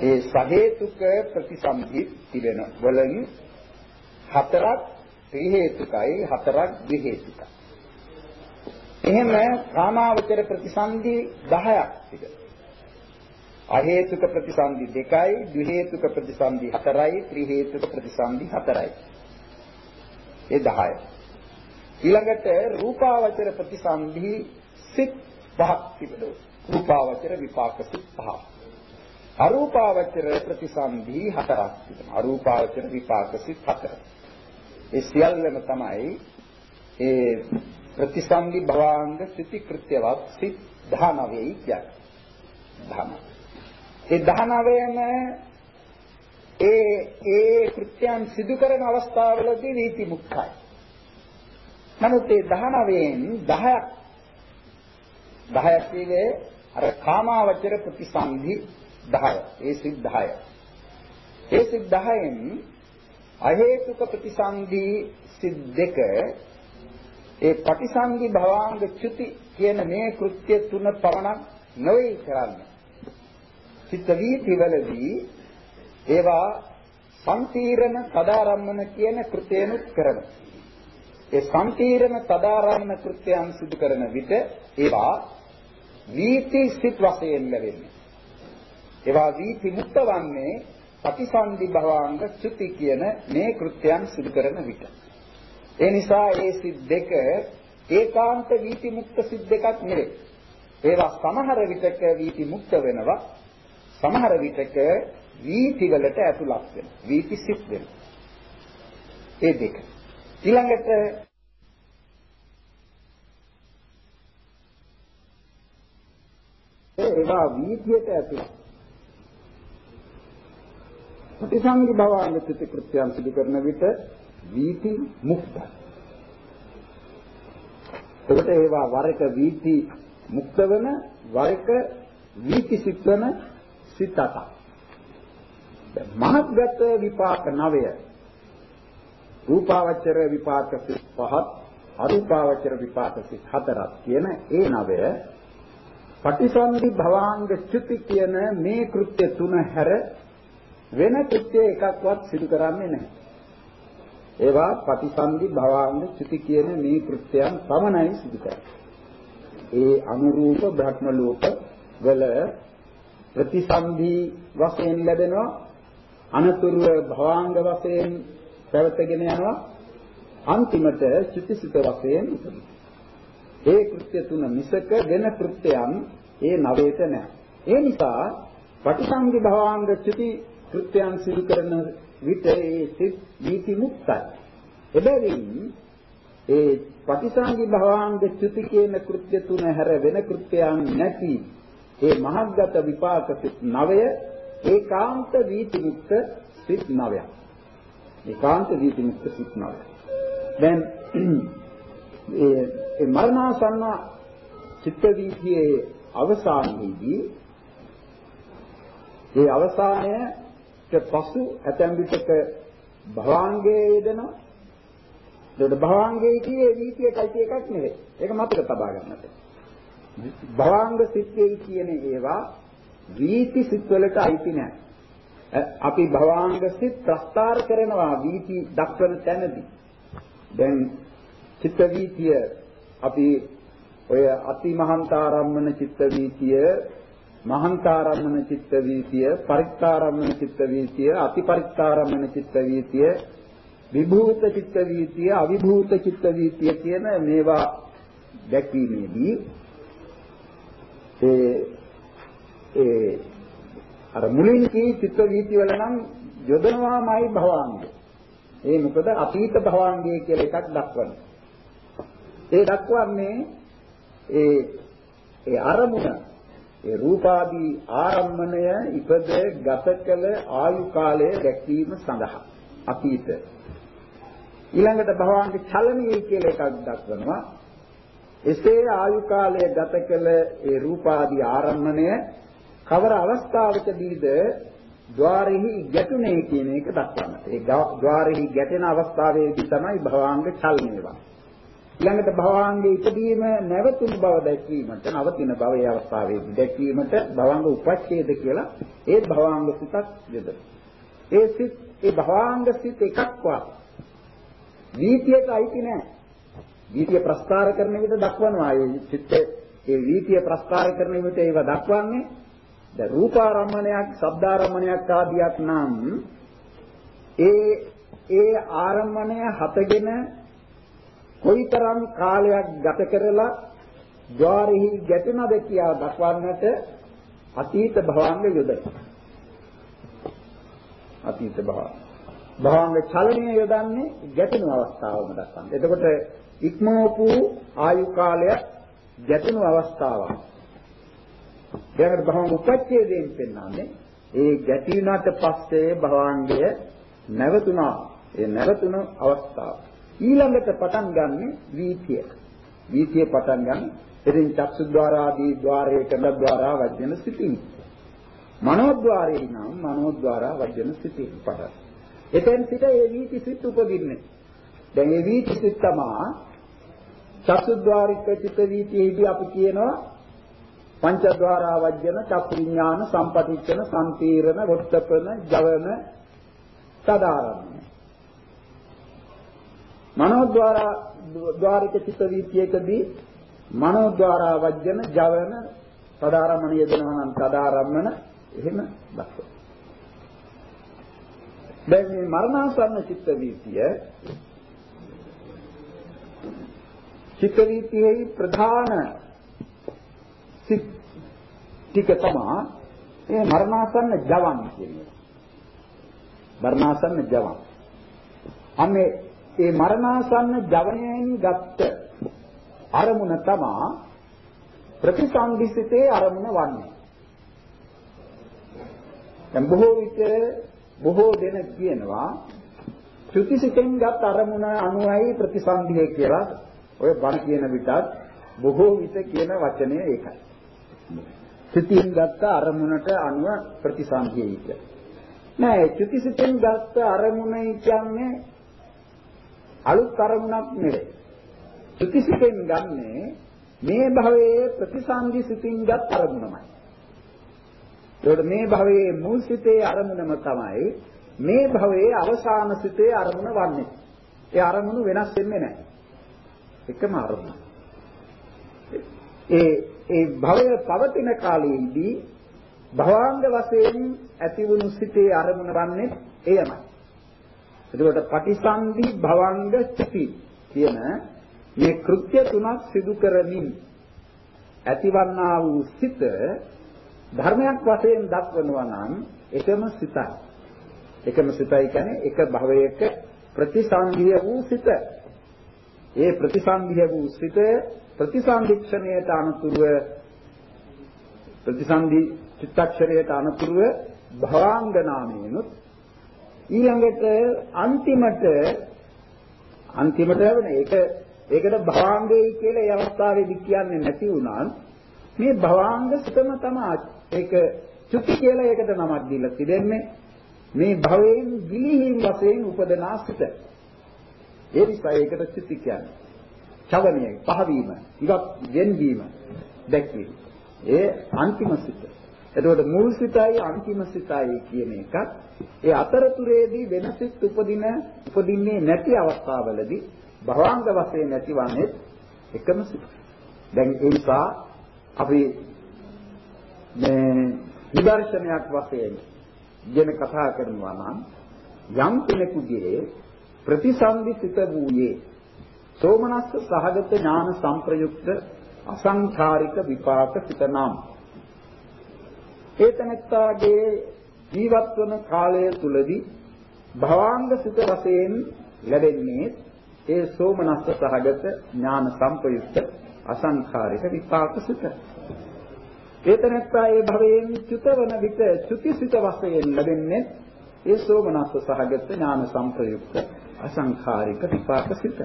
ඒ සහේතුක ප්‍රතිසන්දි තිබෙන වලින් හතරක් ත්‍රි හේතුකයි හතරක් ද්වි හේතුකයි. එහෙම කාමාවචර ප්‍රතිසන්දි 10ක් තිබෙනවා. අහේතුක ප්‍රතිසන්දි 2යි, ද්වි හේතුක ප්‍රතිසන්දි 4යි, ත්‍රි හේතුක ප්‍රතිසන්දි 4යි. ඒ 10. ඊළඟට රූපාවචර ප්‍රතිසන්දි සිත් පහක් තිබෙනවා. රූපාවචර විපාක සිත් පහක්. අරූපාවචර ප්‍රතිසන්දි හතරක් තිබෙනවා. අරූපාවචර විපාක සිත් හතර. ඒ සියල්ලම තමයි ඒ ප්‍රතිසන්දි භවාංග ස්ථಿತಿ කෘත්‍යවත් සිත් 19යි කියන්නේ. 19. ඒ 19ම ඒ ඒ කෘත්‍යයන් සිදු කරන අවස්ථාවලදී වීති මුක්තයි. නමුත් ඒ 19න් 10ක් 10ක් කියන්නේ අර කාමාවචර ප්‍රතිසන්දි 10. ඒ සිත් 10. ඒ සිත් 10න් අහේතුක ප්‍රතිසන්දි සිත් දෙක ඒ ප්‍රතිසන්දි භවාංග චුති කියන මේ කෘත්‍ය තුන පමණක් නොවේ කරන්නේ. චිත්ත වීතිවලදී ඒවා සම්පීරණ තදාරම්මන කියන කෘතයනුත් කරනවා. ඒ සම්පීරණ තදාරම්මන කෘත්‍යයන් සිදු කරන විට ඒවා වීති සිත් වශයෙන් ලැබෙන්නේ. ඒවා වීති මුක්ත වන්නේ ප්‍රතිසන්දි භවාංග චුති කියන මේ කෘත්‍යයන් සිදු කරන විට. ඒ නිසා ඒ සිත් දෙක ඒකාන්ත වීති මුක්ත සිත් දෙකක් නෙවෙයි. ඒවා සමහර විටක වීති මුක්ත වෙනවා. සමහර විටක වීති වලට ඇතුළත් වෙනවා. වීති සිත් වෙනවා. ඒ දෙක. ඊළඟට ඒවා වීතියට ඇතුළත්. ප්‍රතිසංගි භවංග චිත්ත කෘත්‍යයන් සිදු කරන විට වීති මුක්තයි. එතකොට ඒවා වර එක වීති මුක්ත වෙන වර එක වීති සිත් වෙන සිත් අටක්. මහත්ගත විපාක නවය රූපාවචර විපාක සිත් පහත් අරූපාවචර විපාක සිත් හතරක් කියන ඒ නවය පටිසන්ධි භවාංග චුති කියන මේ කෘත්‍ය තුන හැර වෙන කෘත්‍ය එකක්වත් සිදු කරන්නේ නැහැ. ඒවා පටිසන්ධි භවාංග චුති කියන මේ කෘත්‍යයන් පමණයි සිදු කරන්නේ. ඒ අනුරූප බ්‍රහ්ම ලෝක වල ප්‍රතිසන්ධි වශයෙන් ලැබෙනවා අනතුරුව භවාංග වශයෙන් පැවතගෙන යනවා අන්තිමට චුතිසිත වශයෙන් ඒ කෘත්‍ය තුන මිසක වෙන කෘත්‍යයන් ඒ නවයට නැහැ. ඒ නිසා පටිසංගි භවාංග චුති කෘත්‍යයන් සිදු කරන විට ඒ සිත් නීති මුක්තයි. එබැවින් ඒ පටිසංගි භවාංග චුති කියන කෘත්‍ය තුන හැර වෙන කෘත්‍යයන් නැති ඒ මහග්ගත විපාක සිත් නවය ඒකාන්ත වීති මුක්ත සිත් නවයක්. ඒකාන්ත වීති මුක්ත සිත් නවයක්. දැන් ඒ මරණාසන්න චිත්ත වීතියේ අවසානයේදී ඒ අවසානයට පසු ඇතැම් විටක භවාංගයේ යෙදෙනවා. ඒකට භවාංගයේ කියේ වීතියටයි එකක් නෙවෙයි. ඒක මතක තබා ගන්නට. භවාංග සිත්යේ කියන ඒවා වීති සිත් වලට අයිති නැහැ. අපි භවාංග සිත් ප්‍රස්තාර කරනවා වීති දක්වන තැනදී. දැන් චිත්ත වීතිය අපි ඔය අති මහන්තාරම්මන චිත්ත වීතිය මහන්තාරම්මන චිත්ත වීතිය පරිත්තාරම්මන චිත්ත වීතිය අතිපරිත්තාරම්මන චිත්ත වීතිය විභූත චිත්ත වීතිය අවිභූත චිත්ත වීතිය කියන මේවා දැකීමේදී ඒ ඒ අර මුලින් කී චිත්ත වීති වල නම් යොදනවාමයි භවාංගය. ඒ මොකද අතීත භවාංගය කියලා එකක් දක්වනවා. ඒ දක්වන්නේ ඒ ඒ අරමුණ ඒ රූපාදී ආරම්මණය ඉපද ගත කළ ආයු කාලය දැක්වීම සඳහා අතීත. ඊළඟට භවන්ති චලනීය කියලා එකක් දක්වනවා. එසේ ආයු කාලය ගත කළ ඒ රූපාදී ආරම්මණය කවර අවස්ථාවකදීද ద్వාරෙහි ගැටුනේ කියන එක දක්වනවා. ඒ ద్వාරෙහි ගැටෙන අවස්ථාවේදී තමයි භවංග චලනය වෙන්නේ. ඊළඟට භවාංගයේ ඉදීම නැවතුන බව දැක්වීමට නවතින බව ඒ අවස්ථාවේදී දැක්වීමට භවාංග උපච්ඡේද කියලා ඒ භවාංග සිතක් යොදන. ඒ සිත් ඒ භවාංග සිත් එකක්වත් වීතියට අයිති නැහැ. වීතිය ප්‍රස්තාර කරන විට දක්වනවා. ඒ චිත්ත ඒ වීතිය ප්‍රස්තාර කරන විට ඒව දක්වන්නේ දැන් රූපාරම්මණයක්, ශබ්දාරම්මණයක් ආදියක් නම් ඒ ඒ ආරම්මණය හතගෙන කොයිතරම් කාලයක් ගත කරලා ద్వාරෙහි ගැටෙනද කියා දක්වන්නට අතීත භවංග යොදයි. අතීත භවංග. භවංග චලනය යොදන්නේ ගැටෙන අවස්ථාවම දක්වන්න. එතකොට ඉක්මවපු ආයු කාලය ගැටෙන අවස්ථාවක්. ඊළඟට භවංග උපච්ඡේදයෙන් පෙන්වන්නේ ඒ ගැටීමකට පස්සේ භවංගය නැවතුණා. ඒ නැවතුණු අවස්ථාව. ඊළඟට පටන් ගන්න වීතිය. වීතිය පටන් ගන්න එදින් චක්සුද්්වාරාදී ద్వාරයට ద్వාරා වජන සිටින්. මනෝද්්වාරේ නම් මනෝද්්වාරා වජන සිටින් පටන්. එතෙන් සිට ඒ වීති සිත් උපදින්නේ. දැන් ඒ වීති සිත් තමා චක්සුද්්වාරික චිත්ත වීතියේදී අපි කියනවා පංචද්වාරා වජන චක්කු විඥාන සම්පටිච්ඡන සම්පීරණ වොත්තපන ජවන සදාරණ මනෝද්වාරා ద్వාරික චිත්ත වීතියකදී මනෝද්වාරා වජ්ජන ජවන සදාරම්මන යෙදෙනවා නම් සදාරම්මන එහෙම දක්වනවා දැන් මේ මරණාසන්න චිත්ත වීතිය චිත්ත වීතියේ ප්‍රධාන සිත් ටික තමයි මේ මරණාසන්න ජවන් කියන්නේ. මරණාසන්න ජවන්. අන්නේ ඒ මරණාසන්න ජවණයෙන් ගත්ත අරමුණ තමයි ප්‍රතිසන්දිසිතේ අරමුණ වන්නේ. දැන් බොහෝ විට බොහෝ දෙනෙක් කියනවා ත්‍ෘතිසිතෙන් ගත් අරමුණ අනුයි ප්‍රතිසන්දිය කියලා ඔය බණ කියන විටත් බොහෝ විට කියන වචනය ඒකයි. සිතින් ගත්ත අරමුණට අනුව ප්‍රතිසන්දියයි කියලා. නෑ ත්‍ෘතිසිතෙන් ගත්ත අරමුණ කියන්නේ අලුත් අරමුණක් නෙවෙයි. ත්‍ෘතිසිතෙන් ගන්නේ මේ භවයේ ප්‍රතිසන්දි සිතින් ගත් අරමුණමයි. ඒකට මේ භවයේ මුල් සිතේ අරමුණම තමයි මේ භවයේ අවසාන සිතේ අරමුණ වන්නේ. ඒ අරමුණු වෙනස් වෙන්නේ නැහැ. එකම අරමුණ. ඒ ඒ භවය පවතින කාලයේදී භවාංග වශයෙන් ඇතිවුණු සිතේ අරමුණ වන්නේ එයමයි. එතකොට පටිසන්ධි භවංග චති කියන මේ කෘත්‍ය තුනක් සිදු කරමින් ඇතිවන්නා වූ සිත ධර්මයක් වශයෙන් දක්වනවා නම් එකම සිතයි. එකම සිතයි කියන්නේ එක භවයක ප්‍රතිසන්ධිය වූ සිත. ඒ ප්‍රතිසන්ධිය වූ සිත ප්‍රතිසන්දික්ෂණයට අනුතුරුව ප්‍රතිසන්දි චිත්තක්ෂරයට අනුතුරුව භවාංග නාමයෙන්ුත් ඊළඟට අන්තිමට අන්තිමට වෙන ඒක ඒකට භවාංගයයි කියලා ඒ අවස්ථාවේදී කියන්නේ නැති වුණා මේ භවාංග සිතම තමයි ඒක චුති කියලා ඒකට නමක් දීලා තිබෙන්නේ. මේ භවයෙන් ගිලිහිම් වශයෙන් උපදනා සිත. ඒ නිසා ඒකට චුති කියන්නේ. චවණය පහවීම ඉවත් ගෙන්වීම දැක්වීම. ඒ අන්තිම සිත. එතකොට මුල් සිතයි අන්තිම සිතයි කියන එකත් ඒ අතරතුරේදී වෙනසිට උපදින උපදින්නේ නැති අවස්ථාවලදී භවංග වශයෙන් නැතිවන්නේ එකම සිත. දැන් ඒ නිසා අපි මේ නිදර්ශනයක් වශයෙන් ගැන කතා කරනවා නම් යම් කෙනෙකුගේ ප්‍රතිසන්දිසිත වූයේ සෝමනස්ස සහගත ඥාන සංප්‍රයුක්ත අසංඛාරික විපාක සිත නම් ඒතනත්තාගේ ජීවත් වන කාලය තුලදී භවාංග සිත වශයෙන් ලැබෙන්නේ ඒ සෝමනස්ස සහගත ඥාන සංප්‍රයුක්ත අසංඛාරික විපාක සිත. ඒතනත්තා ඒ භවයෙන් චුතවන විට චුතිසිත වශයෙන් ලැබෙන්නේ ඒ සෝමනස්ස සහගත ඥාන සංප්‍රයුක්ත අසංඛාරික විපාක සිත.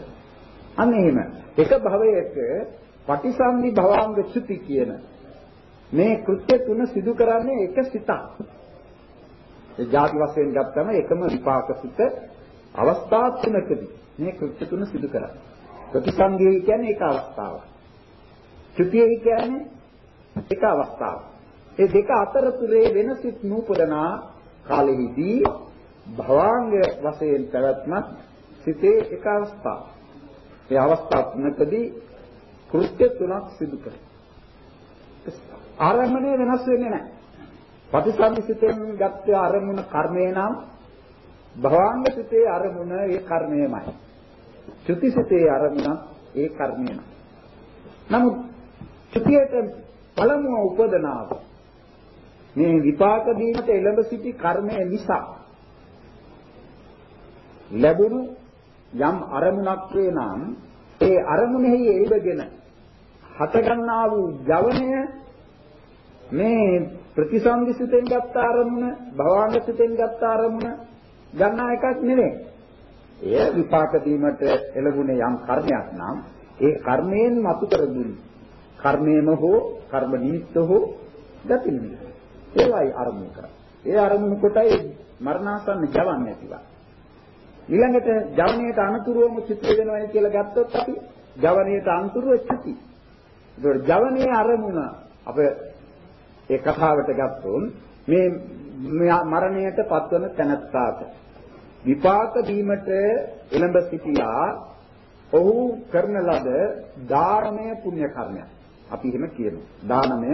අන්න එහෙම එක භවයක පටිසන්ධි භවාංග චුති කියන මේ කෘත්‍ය තුන සිදු කරන්නේ එක සිතක්. ඒ ಜಾති වශයෙන් ගත්තම එකම විපාක සිත අවස්ථා තුනකදී මේ කෘත්‍ය තුන සිදු කරන්නේ. ප්‍රතිසන්ධිය කියන්නේ එක අවස්ථාවක්. චුතිය කියන්නේ එක අවස්ථාවක්. ඒ දෙක අතරතුරේ වෙනසිට නූපදනා කාලෙහිදී භවාංග වශයෙන් පැවැත්මක් සිතේ එක අවස්ථාවක්. ඒ අවස්ථා තුනකදී කෘත්‍ය තුනක් සිදු කරනවා. ආරම්භණය වෙනස් වෙන්නේ නැහැ. ප්‍රතිසන්දිසිතෙන් ගත්ත අරමුණ කර්මය නම් භවංග සිතේ අරමුණ ඒ කර්මයමයි. චුතිසිතේ අරමුණ ඒ කර්මයමයි. නමුත් චුතියට පළමුව උපදනාව මේ විපාක දීමට එළඹ සිටි කර්මය නිසා ලැබුණු යම් අරමුණක් වේ නම් ඒ අරමුණෙහි එළඹගෙන හට ගන්නා වූ ජවනය මේ ප්‍රතිසන්දිසිතෙන් ගත්ත අරමුණ භවංගසිතෙන් ගත්ත අරමුණ ගන්නා එකක් නෙවෙයි. එය විපාක දීමට එළඹුණේ යම් කර්මයක් නම් ඒ කර්මයෙන් මතු කර දුන්නේ. කර්මයේම හෝ කර්ම නිමිත්ත හෝ ගති නිමිත්ත. ඒවයි අරමුණ කරා. ඒ අරමුණ කොටයි මරණාසන්න ජවන් නැතිවා. ඊළඟට ජවනයේට අනුතුරුවම චුති වෙනවයි කියලා ගත්තොත් අපි ජවනයේට අනුතුරුව චුති. ඒතකොට ජවනයේ අරමුණ අප ඒ කතාවට ගත්තොත් මේ මරණයට පත්වන තැනත්තාට විපාක දීමට එළඹ සිටියා ඔහු කරන ලද දානමය පුණ්‍ය කර්මයක්. අපි එහෙම කියනවා. දානමය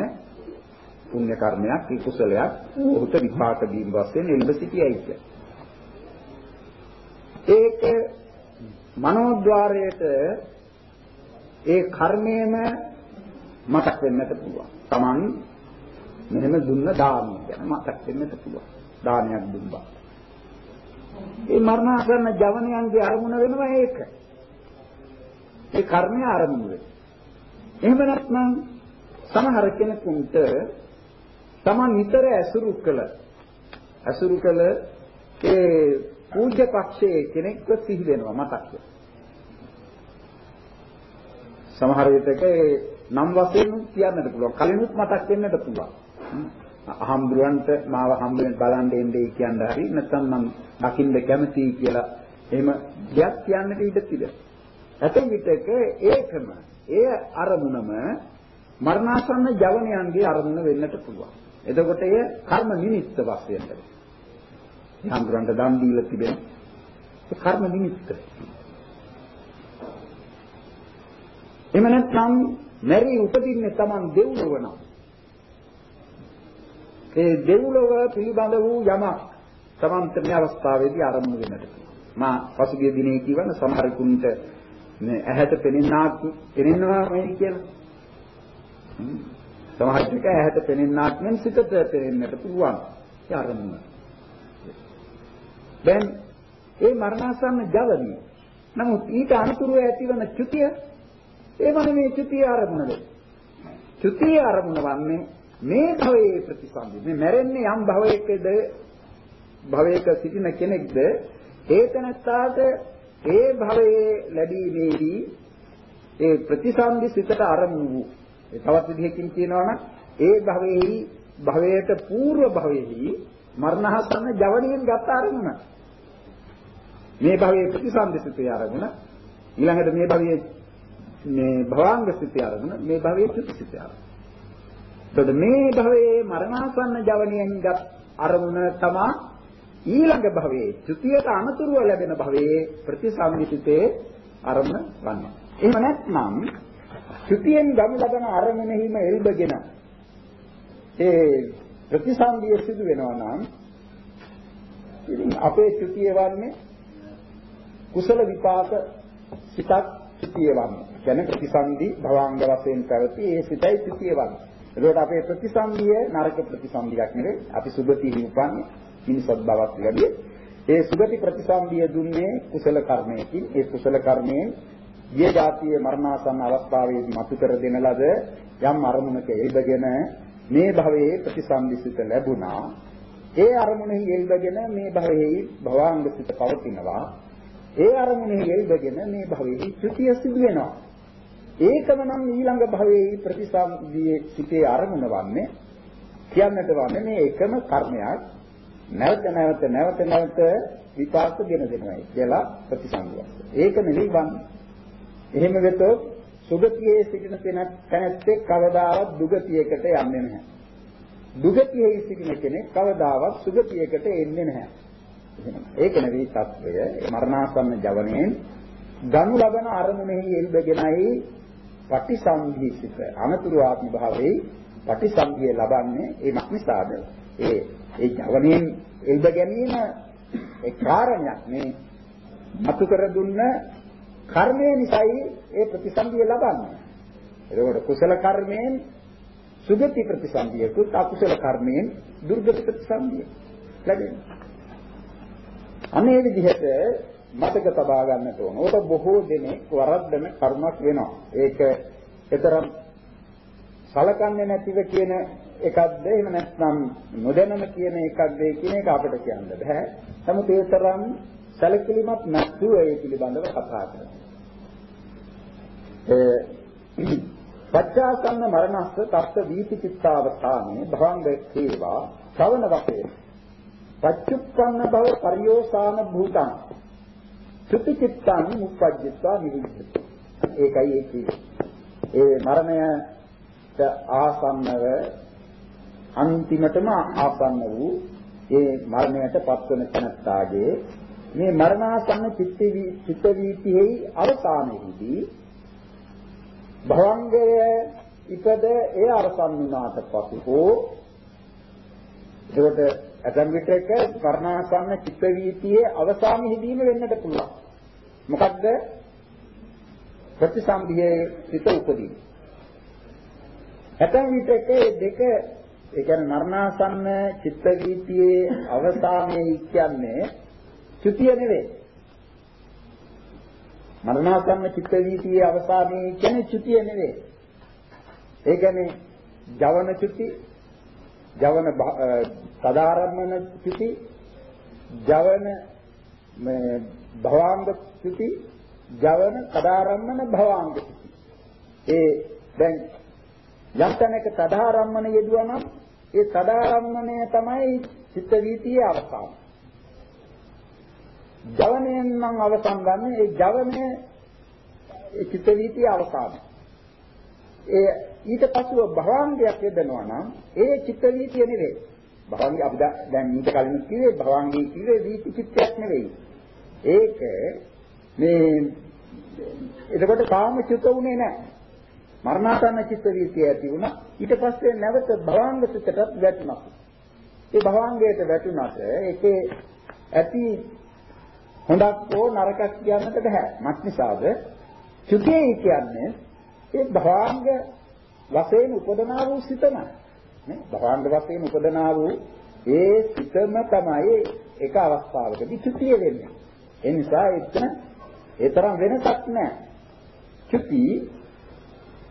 පුණ්‍ය කර්මයක්, කුසලයක් ඔහුට විපාක දීම වශයෙන් එළඹ සිටියයි කියන්නේ. ඒක මනෝද්වාරයට ඒ කර්මයේම මතක් වෙන්නට පුළුවන්. Taman මෙහෙම දුන්න දානය ගැන මතක් වෙන්නට පුළුවන්. දානයක් දුන්නා. ඒ මරණාසන්න ජවනයන්ගේ අරමුණ වෙනවා ඒක. ඒ කර්මය අරමුණ වෙනවා. එහෙම නැත්නම් සමහර කෙනෙකුට තමන් නිතර ඇසුරු කළ ඇසුරු කළ ඒ පූජ්‍ය පක්ෂයේ කෙනෙක්ව සිහි වෙනවා මතක් සමහර විටක ඒ නම් වශයෙන් කියන්නත් පුළුවන් කලිනුත් මතක් වෙන්නත් පුළුවන් අහම්බුරන්ට මාව හම්බෙන්න බලන්න එන්නේ කියන්න හරි නැත්නම් මම දකින්න කැමතියි කියලා එහෙම දෙයක් කියන්නට ඉඩ තිබෙනවා. ඇතැම් විටක ඒකම ඒ අරමුණම මරණාසන්න ජවනයන්ගේ අරමුණ වෙන්නට පුළුවන්. එතකොට එය කර්ම නිමිත්ත වශයෙන් ලැබෙනවා. හඳුරන්න දන් දීලා තිබෙන ඒ කර්ම නිමිත්ත. එහෙම නැත්නම් මෙරි උපදින්නේ Taman දෙව්ලොව නම්. ඒ දෙව්ලොව පිළිබඳ වූ යමක් Tamanට මේ අවස්ථාවේදී ආරම්භ වෙන්නට. මා පසුගිය දිනේ කියවන සමහරකුන්ට මේ ඇහැට පෙනෙන්නාක් පෙනෙනවා මේ කියලා. සමහර විට ඇහැට පෙනෙන්නාක් මෙන් සිතට පෙනෙන්නට පුළුවන්. ඒ ආරම්භය. දැන් ඒ මරණාසන්න ජවනිය. නමුත් ඊට අනුතුරුව ඇතිවන චුතිය ඒ වනේ චුතිය ආරමුණද. චුතිය ආරමුණ වන්නේ මේ භවයේ ප්‍රතිසන්දි. මේ මැරෙන්නේ යම් භවයකද භවයක සිටින කෙනෙක්ද ඒ තැනත්තාට ඒ භවයේ ලැබීමේදී ඒ ප්‍රතිසන්දි සිතට ආරමුණු වූ ඒ තවත් විදිහකින් කියනවා නම් ඒ භවයේහි භවයට పూర్ව භවයේහි මරණහසන්න ජවණියෙන් ගත ආරමුණ මේ භවයේ ප්‍රතිසන්දිසිතේ අරගෙන ඊළඟට මේ භවයේ මේ භවාංග සිතේ අරගෙන මේ භවයේ චුතිසිතේ අරගෙන. එතකොට මේ භවයේ මරණාසන්න ජවනියෙන්ගත් අරමුණ තමා ඊළඟ භවයේ චුතියට අනතුරුව ලැබෙන භවයේ ප්‍රතිසන්දිසිතේ අරමුණ වන්නේ. එහෙම නැත්නම් චුතියෙන් ගනු ලබන අරමුණෙහිම එල්බගෙන ඒ ප්‍රතිසන්දිය සිදු වෙනවා නම් ඉතින් අපේ චුතිය වන්නේ කුසල විපාක සිතක් සිටියවන්නේ. කියන්නේ ප්‍රතිසන්දි භවංග වශයෙන් පැවති ඒ සිතයි සිටියවන්නේ. ඒකට අපේ ප්‍රතිසන්දිය නරක ප්‍රතිසන්දියක් නෙවෙයි. අපි සුගති උපන්නේ මිනිසත් බවක් ලැබියේ. ඒ සුගති ප්‍රතිසන්දිය දුන්නේ කුසල කර්මයකින්. ඒ කුසල කර්මයෙන් ගිය જાතියේ මරණාසන්න අවස්ථාවේදී මතු කර දෙන ලද යම් අරමුණක එල්බගෙන මේ භවයේ ප්‍රතිසන්දිසිත ලැබුණා. ඒ අරමුණෙහි එල්බගෙන මේ භවයේ භවාංග සිත පවතිනවා. ඒ අරමුණේ යෙදගෙන මේ භවයේ ත්‍ෘතිය සිදු වෙනවා. ඒකම නම් ඊළඟ භවයේ ප්‍රතිසම්පියේ සිටේ අරමුණ වන්නේ කියන්නට වන්නේ මේ එකම කර්මයක් නැවත නැවත නැවත නැවත විපාක දෙන දෙනවා කියලා ප්‍රතිසම්පියක්. ඒක නෙවෙයි වන්නේ. එහෙම වෙතොත් සුගතියේ සිටින කෙනෙක් තැනැත්තේ කවදාවත් දුගතියකට යන්නේ නැහැ. දුගතියේ සිටින කෙනෙක් කවදාවත් සුගතියකට එන්නේ නැහැ. ඒක නෙවෙයි తත්වය මරණාසන්න ජවණයෙන් ගනු ලබන අරමුණෙහි එල්බගෙනයි පටිසන්ධිසිත අනතුරු ආත්ම භාවයේ පටිසන්ධිය ලබන්නේ ඒ මක්නිසාද ඒ ඒ ජවණයෙන් එල්බ ගැනීම ඒ කාරණයක් මේ මතු කර දුන්න කර්මය නිසායි ඒ ප්‍රතිසන්ධිය ලබන්නේ. එතකොට කුසල කර්මයෙන් සුගති ප්‍රතිසන්ධියකුත් අකුසල කර්මයෙන් දුර්ගති ප්‍රතිසන්ධිය ලැබෙනවා. අනේ විදිහට මතක තබා ගන්නට ඕන. ඕක බොහෝ දෙනෙක් වරද්දන කර්මයක් වෙනවා. ඒක ඒතරම් සලකන්නේ නැතිව කියන එකක්ද එහෙම නැත්නම් නොදැනම කියන එකක්ද කියන එක අපිට කියන්න බෑ. නමුත් ඒ තරම් සැලකිලිමත් නැතුව ඒ පිළිබඳව කතා කරනවා. ඒ පච්චාසන්න මරණස්ස තත්ත වීතිචිත්තාවස්ථානේ භවංග සේවා ශ්‍රවණ වශයෙන් පච්චුප්පන්න භව පරියෝසాన භූතං චුති චිත්තං උපජ්ජත්වා නිරුද්ධති. ඒකයි ඒ කියන්නේ. ඒ මරණයට ආසන්නව අන්තිමටම ආසන්න වූ ඒ මරණයට පත්වන තැනත්තාගේ මේ මරණාසන්න චිත්ත චිත්ත වීතිෙහි අවසානයේදී භවංගය ඉපද ඒ අරසන් වුණාට පසු හෝ ඒකට ඇතම් විටක කර්ණාසන්න චිත්ත වීතියේ අවසානයේදීම වෙන්නට පුළුවන්. මොකද්ද? ප්‍රතිසම්පියේ සිත උපදී. ඇතම් විටක දෙක ඒ කියන්නේ මරණාසන්න චිත්ත වීතියේ අවසානයේ කියන්නේ චුතිය නෙවෙයි. මරණාසන්න චිත්ත වීතියේ අවසානයේ කියන්නේ චුතිය නෙවෙයි. ඒ කියන්නේ ජවන චුති, ජවන සදාරම්මන චුති, ජවන මේ භවාංග චුති, ජවන සදාරම්මන භවාංග චුති. ඒ දැන් යම් තැනක සදාරම්මන යෙදුවා නම් ඒ සදාරම්මණය තමයි චිත්ත වීතියේ අවසානය. ජවණයෙන් නම් අවසන් ගන්න ඒ ජවණය ඒ චිත්ත වීතියේ අවසානය. ඒ ඊට පසුව භවංගයක් යෙදෙනවා නම් ඒ චිත්ත වීතිය නෙවෙයි. භවංගය අපි දැන් ඊට කලින් කිව්වේ භවංගය කිව්වේ වීති චිත්තයක් නෙවෙයි. ඒක මේ එතකොට කාම චුත උනේ නැහැ. මරණාසන්න චිත්ත වීතිය ඇති වුණා. ඊට පස්සේ නැවත භවංග සිතටත් වැටුණා. ඒ භවංගයට වැටුණාට ඒකේ ඇති හොඳක් හෝ නරකක් කියන්නට බෑ. මත් නිසාද? චුතේ කියන්නේ ඒ භවංග වශයෙන් උපදනා වූ සිතම. නේ? භවංග වශයෙන් උපදනා වූ ඒ සිතම තමයි එක අවස්ථාවකදී චුතිය වෙන්නේ. ඒ නිසා එතන ඒ තරම් වෙනසක් නැහැ. චුති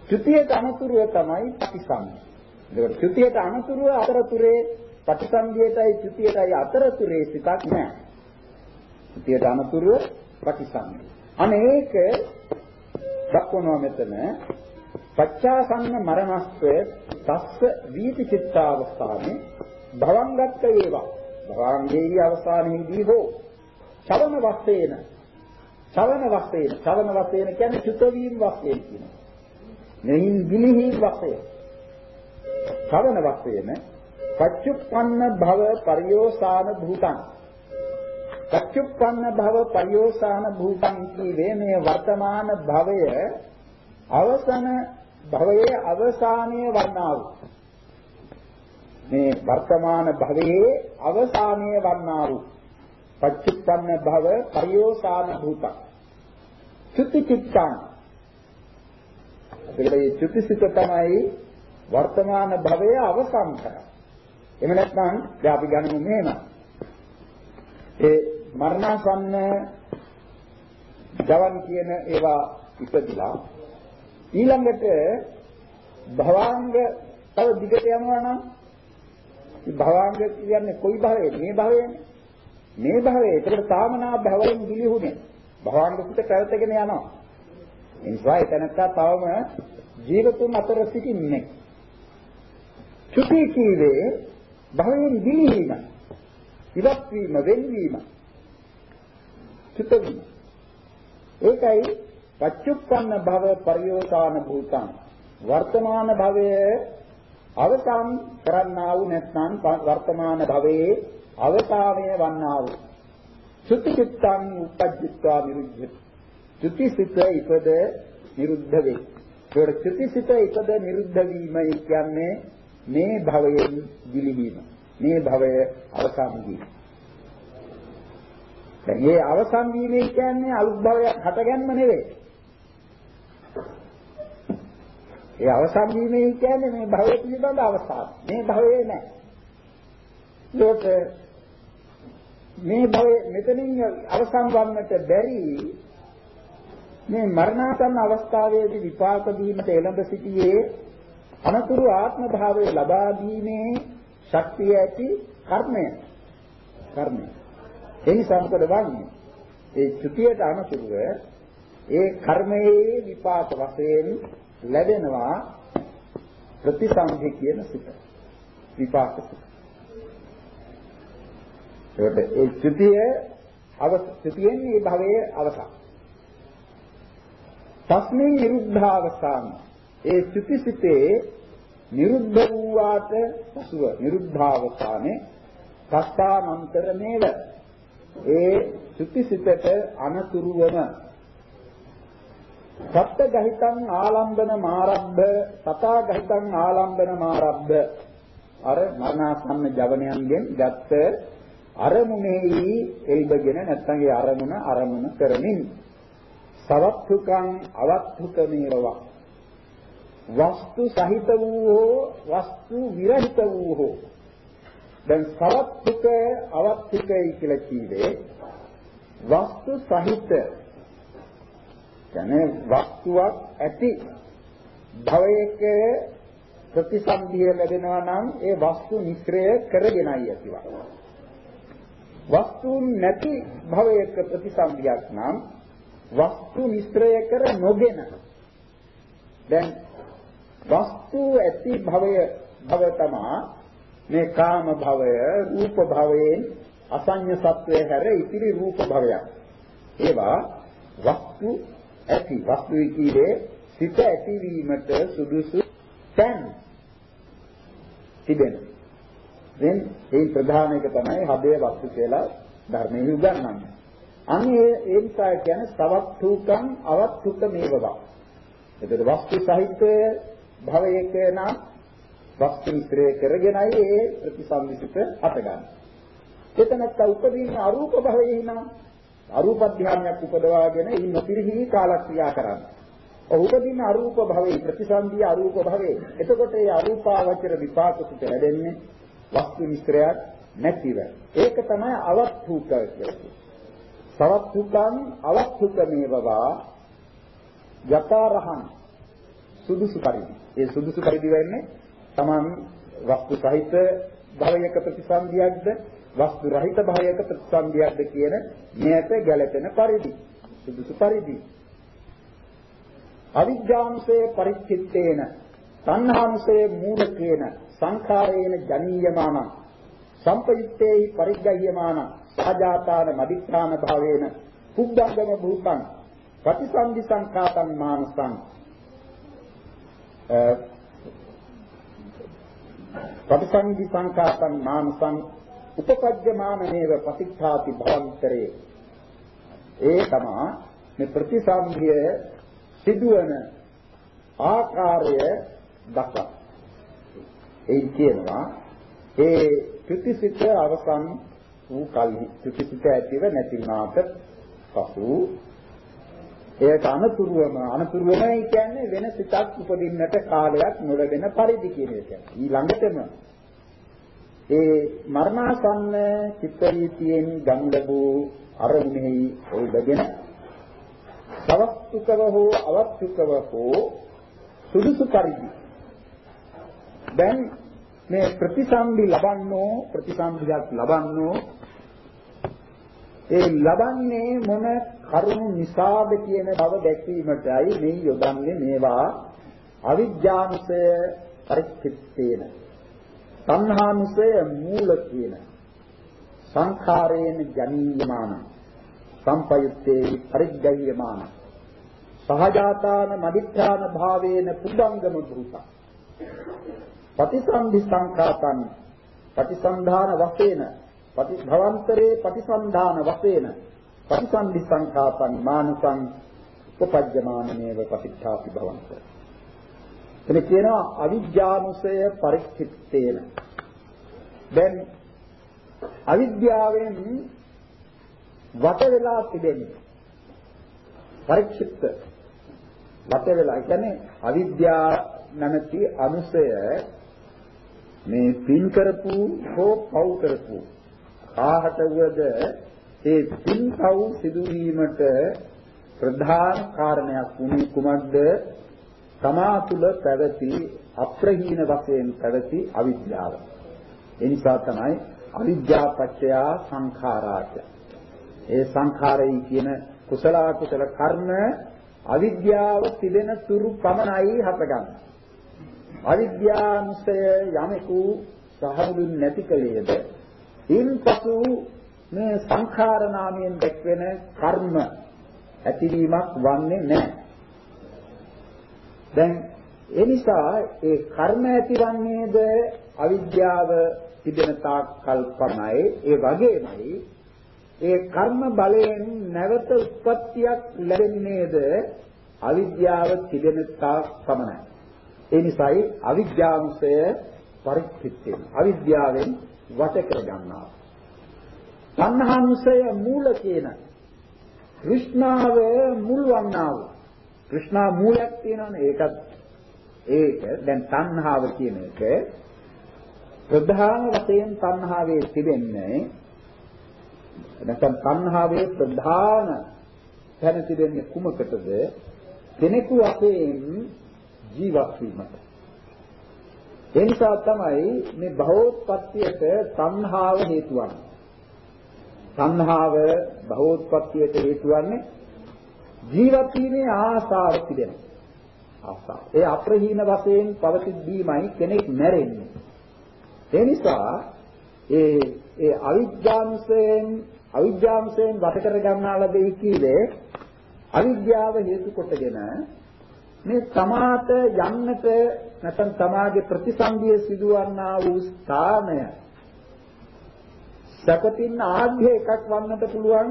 චුතියට අනුතුරුව තමයි ප්‍රතිසම්පි. ඒකට චුතියට අනුතුරුව අතරතුරේ ප්‍රතිසම්පියටයි චුතියටයි අතරතුරේ සිතක් නැහැ. චුතියට අනුතුරුව ප්‍රතිසම්පි. අනේක දක්වනවා මෙතන පච්චාසන්න මරණස්ත්‍ය තස්ස වීති චිත්තාවස්ථානේ භවංගත්ත වේවා භවංගේහි අවසානයේදී හෝ චවන වස්තේන චවන වස්තේන චවන වස්තේන කියන්නේ චුත වීම වස්තේන කියනවා. මෙහින් ගිලිහි වශයෙන් කවන වශයෙන් පච්චුප්පන්න භව පරියෝසාන භූතං. පච්චුප්පන්න භව පරියෝසාන භූතං කීවේ මේ වර්තමාන භවය අවසන භවයේ අවසානයේ වන්නා වූ මේ වර්තමාන භවයේ අවසානයේ වන්නා වූ පච්චුප්පන්න භව පරියෝසාන භූතං චුති චිත්තං ඒකට මේ චුතිසිත තමයි වර්තමාන භවයේ අවසන් කරන්නේ. එහෙම නැත්නම් දැන් අපි ගනිමු මෙහෙම. ඒ මරණාසන්න ජවන් කියන ඒවා ඉපදිලා ඊළඟට භවාංග තව දිගට යනවා නම් භවාංග කියන්නේ කොයි භවයේ මේ භවයේනේ මේ භවයේ ඒකට තාමනා භවයෙන් ගිලිහුනේ භවාංග පිට පැවතගෙන යනවා ඒ නිසා එතනත්තා තවම ජීවතුන් අතර සිටින්නේ. චුති කීවේ භවයෙන් දිලිවීම. ඉවත් වීම, වෙන්වීම. චුත වීම. ඒකයි පච්චුප්පන්න භව පරියෝසාන භූතං. වර්තමාන භවයේ අවසන් කරන්නා වූ නැත්නම් වර්තමාන භවයේ අවසානය වන්නා වූ චුති චිත්තං උපජ්ජිත්වා නිරුද්ධති චුතිසිත ඉපද නිරුද්ධ වේ. ඒකට චුතිසිත ඉපද නිරුද්ධ වීම කියන්නේ මේ භවයෙන් දිලිවීම. මේ භවය අවසන් වීම. දැන් මේ අවසන් වීම කියන්නේ අලුත් භවයක් හටගන්න නෙවෙයි. ඒ අවසන් වීම කියන්නේ මේ භවයේ පිළිබඳ අවසාන. මේ භවයේ නෑ. ඒක මේ භවයේ මෙතනින් අවසන් වන්නට බැරි මේ මරණාසන්න අවස්ථාවේදී විපාක දීමට එළඹ සිටියේ අනතුරු ආත්ම භාවය ලබා දීමේ ශක්තිය ඇති කර්මය. කර්මය. ඒ නිසා මොකද වන්නේ? ඒ චුතියට අනතුරුව ඒ කර්මයේ විපාක වශයෙන් ලැබෙනවා ප්‍රතිසන්දි කියන සිත. විපාක සිත. ඒකට ඒ චුතිය අවස්ථිතියෙන් මේ භවයේ අවසන්. තස්මින් නිරුද්ධාවසාන ඒ චුතිසිතේ නිරුද්ධ වූාට පසුව නිරුද්ධාවසානේ සත්තානන්තරමේව ඒ චුතිසිතට අනතුරු වන සත්ත ගහිතං ආලම්බන මාරබ්බ සතා ගහිතං ආලම්බන මාරබ්බ. අර මරණාසන්න ජවනයන්ගෙන් ගත්ත අරමුණෙහි එල්බගෙන නැත්නම් ඒ අරමුණ අරමුණ කරමින් සවත්තුකං අවත්තුකමේවා වස්තු සහිත වූ හෝ වස්තු විරහිත වූ හෝ දැන් සවත්තුක අවත්තුකයි කියලා කිව්වේ වස්තු සහිත කියන්නේ වස්තුවක් ඇති භවයක ප්‍රතිසන්දිය ලැබෙනවා නම් ඒ වස්තු නිස්ත්‍රය කරගෙනයි ඇතිවන්නේ. වස්තුන් නැති භවයක ප්‍රතිසන්දියක් නම් වස්තු නිස්ත්‍රය කර නොගෙන දැන් වස්තු ඇති භවය භව තමා මේ කාම භවය රූප භවයෙන් අසඤ්ඤ සත්වය හැර ඉතිරි රූප භවයක් ඒවා වස්තු ඇති වස්තු කීවේ සිත ඇතිවීමට සුදුසු තැන් තිබෙන. දැන් මේ ප්‍රධාන එක තමයි හදේ වස්තු කියලා ධර්මයේ උගන්වන්නේ. අනේ ඒ නිසා කියන්නේ සවත්තුකම් අවත්තුක මේවවා. එතකොට වස්තු සහිත භවයක නම් වස්තු ඉස්ත්‍රය කරගෙනයි ඒ ප්‍රතිසම්විසිත අතගන්නේ. එතනත් උපදීන අරූප භවයේ නම් අරූප ධානයක් උපදවාගෙන ඉන්න පිරිහි කාලක්‍රියා කරන්නේ. උපදින අරූප භවයේ ප්‍රතිසන්දිය අරූප භවයේ. එතකොට ඒ අරූපාවචර විපාක සුත ලැබෙන්නේ වස්තු මිශ්‍රයක් නැතිව. ඒක තමයි අවත්ථූක කියන්නේ. සවත්ථුකං අවත්ථුකමේවවා යතරහං සුදුසු පරිදි. ඒ සුදුසු පරිදි වෙන්නේ Taman වස්තු සහිත භවයක ප්‍රතිසන්දියක්ද වස්තු රහිත භවයක ප්‍රතිසන්දියක්ද කියන මෙයට ගැළපෙන පරිදි. සුදුසු පරිදි. අවිජ්ජාංශයේ පරිච්ඡිත්තේන සංහාංශයේ මූලකේන සංඛාරේන ජනීයමාන සම්පයුත්තේහි පරිග්ගහ්‍යමාන සාජාතාන මදිත්‍යාන භාවේන පුබ්බංගම භූතං ප්‍රතිසන්දි සංඛාතං මානසං ප්‍රතිසන්දි සංඛාතං මානසං උපපජ්ජමානේව ප්‍රතික්ඛාති භවන්තරේ ඒ තමා මේ ප්‍රතිසන්දිය සිදුවන ආකාරය දක්වා. ඒ කියනවා ඒ ත්‍ෘතිසිත අවසන් වූ කල්හි ත්‍ෘතිසිත ඇතිව නැතිනාට පසු එයට අනතුරුවම අනතුරුවමයි කියන්නේ වෙන සිතක් උපදින්නට කාලයක් නොලැබෙන පරිදි කියන එක. ඊළඟටම ඒ මරණාසන්න චිත්ත වීතියෙන් ගම් ලැබූ අරමුණෙහි ඔබගෙන සවස්තුකව හෝ අවස්තුකව හෝ සුදුසු පරිදි දැන් මේ ප්‍රතිසන්දි ලබන්නෝ ප්‍රතිසන්දියක් ලබන්නෝ ඒ ලබන්නේ මොන කරුණු නිසාද කියන බව දැක්වීමටයි මේ යොදන්නේ මේවා අවිජ්ජානුසය පරිච්ඡිත්තේන. සංහානුසය මූල කියන සංඛාරේන ජනීයමාන. සම්පයුත්තේ පරිග්ගය්‍යමාන සහජාතාන මදිත්‍යාන භාවේන පුබ්බංගම භූත. ප්‍රතිසන්දි සංඛාතං ප්‍රතිසන්ධාන වශයෙන් පටි භවන්තරේ ප්‍රතිසන්ධාන වශයෙන් ප්‍රතිසන්දි සංඛාතං මානසං උපපජ්ජමානමේව පටිච්චාපි භවන්තර. එතන කියනවා අවිජ්ජානුසය පරිච්ඡිත්තේන. දැන් අවිද්‍යාවෙන් වට වෙලා තිබෙන්නේ පරික්ෂිප්ත වට වෙලා කියන්නේ අවිද්‍යාව නැමැති අනුසය මේ පින් කරපු හෝ පව් කරපු කාහට වද ඒ පින් පව් සිදුවීමට ප්‍රධාන කාරණයක් වුණේ කුමක්ද තමා තුළ පැවති අප්‍රහීන වශයෙන් පැවති අවිද්‍යාව. ඒ නිසා තමයි අවිද්‍යා පත්‍ය සංඛාරාච. ඒ සංඛාරයි කියන කුසල කුසල කර්ම අවිද්‍යාව තිබෙන තුරු පමණයි හටගන්නේ. අවිද්‍යාංශය යමෙකු සහමුලින් නැති කලේද ඉන්පසු මේ සංඛාර නාමයෙන් දැක්වෙන කර්ම ඇතිවීමක් වන්නේ නැහැ. දැන් ඒ නිසා ඒ කර්ම ඇතිවන්නේද අවිද්‍යාව තිබෙන තාක් කල්පනයි ඒ වගේමයි ඒ කර්ම බලයෙන් නැවත උත්පත්තියක් ලැබෙන්නේද අවිද්‍යාව තිබෙන තාක් පමණයි. ඒ නිසායි අවිද්‍යාංශය පරිච්ඡිත්තේ අවිද්‍යාවෙන් වට කර ගන්නවා. තණ්හාංශය මූල කියන කෘෂ්ණාව මුල් වන්නාව. කෘෂ්ණා මූලයක් තියෙනවනේ ඒකත් ඒක දැන් තණ්හාව කියන එක ප්‍රධාන වශයෙන් තණ්හාවේ තිබෙන්නේ නැත්නම් තණ්හාවේ ප්‍රධාන තැන තිබෙන්නේ කුමකටද? කෙනෙකු අපේ ජීවත් වීමට. ඒ නිසා තමයි මේ භවෝත්පත්තියට තණ්හාව හේතු වන්නේ තණ්හාව භවෝත්පත්තියට හේතු වන්නේ ජීවත් වීමේ ආසාව තිබෙනවා. ආසාව. ඒ අප්‍රහීන වශයෙන් පවතිද්දීමයි කෙනෙක් මැරෙන්නේ. ඒ නිසා ඒ ඒ අවිද්‍යාංශයෙන් අවිද්‍යාංශයෙන් වට කර ගන්නා ලැබෙයි කීවේ අවිද්‍යාව හේතු කොටගෙන මේ තමාට යන්නට නැත්නම් තමාගේ ප්‍රතිසන්දිය සිදුවන්නා වූ ස්ථානය සැපතින් ආධ්‍ය එකක් වන්නට පුළුවන්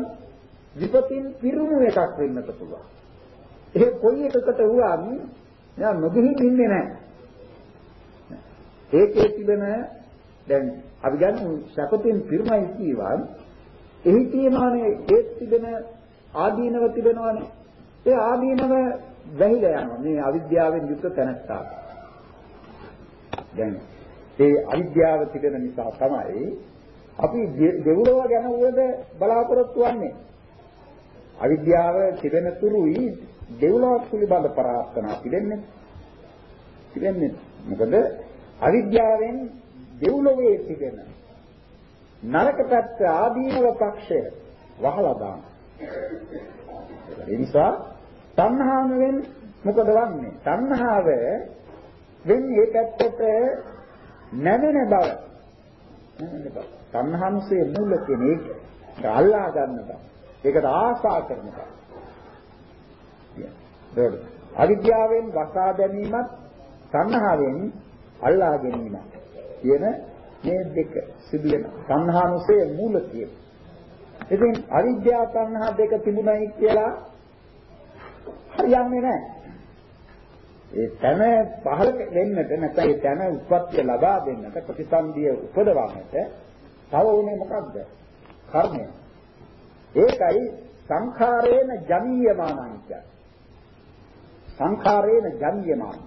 විපතින් පිරුණු එකක් වෙන්නට පුළුවන්. ඒ කොයි එකකට වුණත් මෙයා නොගෙහින් ඉන්නේ නැහැ. ඒකේ තිබෙන දැන් අපි ගන්න සැපතින් පිරුණයි කියවන් එහි තියෙනවානේ ඒ තිබෙන ආදීනව තිබෙනවානේ. ඒ ආදීනව වැහිලා යනවා මේ අවිද්‍යාවෙන් යුක්ත තැනත්තා. දැන් ඒ අවිද්‍යාව තිබෙන නිසා තමයි අපි දෙව්ලොව ගැන උවද බලාපොරොත්තු වෙන්නේ. අවිද්‍යාව තිබෙන තුරුයි දෙව්ලොවක් පිළිබඳ ප්‍රාර්ථනා තිබෙන්නේ. තිබෙන්නේ. මොකද අවිද්‍යාවෙන් දෙව්ලොවේ තිබෙන නරක පැත්ත ආදීනව පක්ෂය වහලා දාන. ඒ නිසා තණ්හාවෙන් මොකද වන්නේ? තණ්හාව වෙන්නේ ඒ පැත්තට නැමෙන බව. නැමෙන බව. තණ්හාංශයේ මූල කියන එක අල්ලා ගන්න බව. ඒකට ආසා කරන බව. දෙවල අවිද්‍යාවෙන් වසා ගැනීමත් තණ්හාවෙන් අල්ලා ගැනීමත් කියන මේ දෙක සිදු වෙන තණ්හානුසයේ මූල කියන. ඉතින් අවිද්‍යාව තණ්හා දෙක තිබුණයි කියලා හරියන්නේ නැහැ. ඒ තන පහළ වෙන්නට නැත්නම් ඒ තන උත්පත්ති ලබා දෙන්නට ප්‍රතිසන්දිය උපදවන්නට තව උනේ මොකක්ද? කර්මය. ඒකයි සංඛාරේන ජනීයමානං කියන්නේ. සංඛාරේන ජනීයමාන.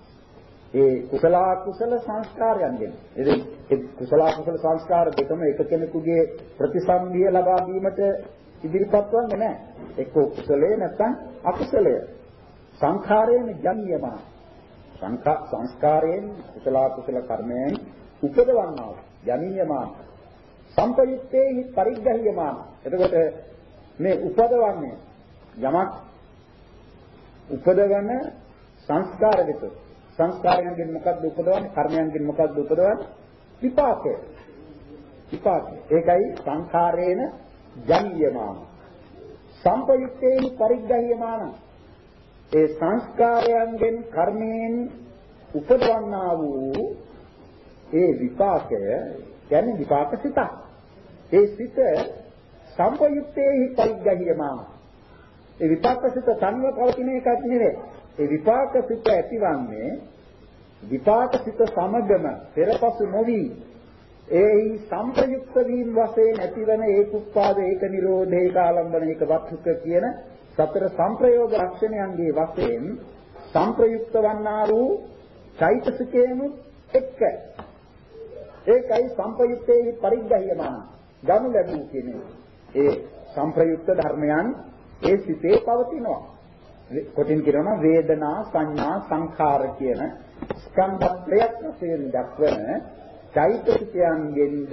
ඒ කුසල කුසල සංස්කාරයන්ගෙන්. ඉතින් ඒ කුසල කුසල සංස්කාර දෙකම එක කෙනෙකුගේ ප්‍රතිසම්පිය ලබා දීමට ඉදිරිපත් වන්නේ නැහැ. එක්ක කුසලයේ නැත්නම් අකුසලය. සංඛාරේන ජනීයමාන. සංඛා සංස්කාරයෙන් කුසල කුසල කර්මයෙන් උපදවන්නා ජනීයමාන සම්පයුත්තේහි පරිග්‍රහ්‍යමාන. එතකොට මේ උපදවන්නේ යමක් උපදවන සංස්කාර විත සංස්කාරයන්ගෙන් මොකද්ද උපදවන්නේ කර්මයන්ගෙන් මොකද්ද උපදවන්නේ විපාකය විපාකය ඒකයි සංඛාරේන ජන්්‍යමාන සම්පයුත්තේහි පරිග්‍රහ්‍යමාන ඒ සංස්කාරයන්ගෙන් කර්මයෙන් උපදවන්නා වූ ඒ විපාකය කියන්නේ විපාක සිතක් ඒ සිත සම්පයුත්තේහි පරිග්‍රහියමාන. ඒ විපාක සිත තනිව පවතින එකක් නෙවෙයි. ඒ විපාක සිත ඇතිවන්නේ විපාක සිත සමගම පෙරපසු නොවි ඒහි සම්ප්‍රයුක්ත වීම වශයෙන් ඇතිවන ඒකුප්පාද ඒක නිරෝධ ඒක ආලම්බන ඒක වත්තුක කියන සතර සංප්‍රයෝග ලක්ෂණයන්ගේ වශයෙන් සංප්‍රයුක්ත වන්නා වූ චෛතසිකේම එක්ක ඒකයි සංපයුක්තේ පරිග්‍රහ්‍යමාන ගනු ලැබූ කියන්නේ. ඒ සංප්‍රයුක්ත ධර්මයන් ඒ සිතේ පවතිනවා. කොටින් කියනවා වේදනා සංඥා සංඛාර කියන ස්කන්ධත්‍රයක් වශයෙන් දක්වන චෛතසිකයන්ගෙන්ද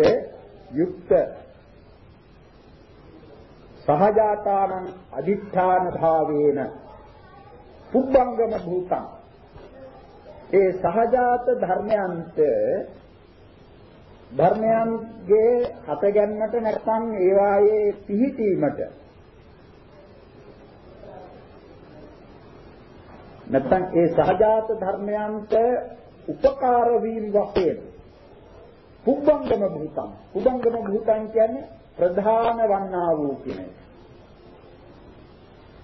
යුක්ත සහජාතානං අදිඨාන භාවේන පුබ්බංගම භූතං ඒ සහජාත ධර්මයන්ට ධර්මයන්ගේ හත ගැනීමට නැත්නම් ඒවායේ පිහිටීමට නැත්නම් ඒ සහජාත ධර්මයන්ට උපකාර වීම වශයෙන් පුබ්බංගම භූතං පුබ්බංගම භූතං කියන්නේ ප්‍රධාන වන්නා වූ කියන එක.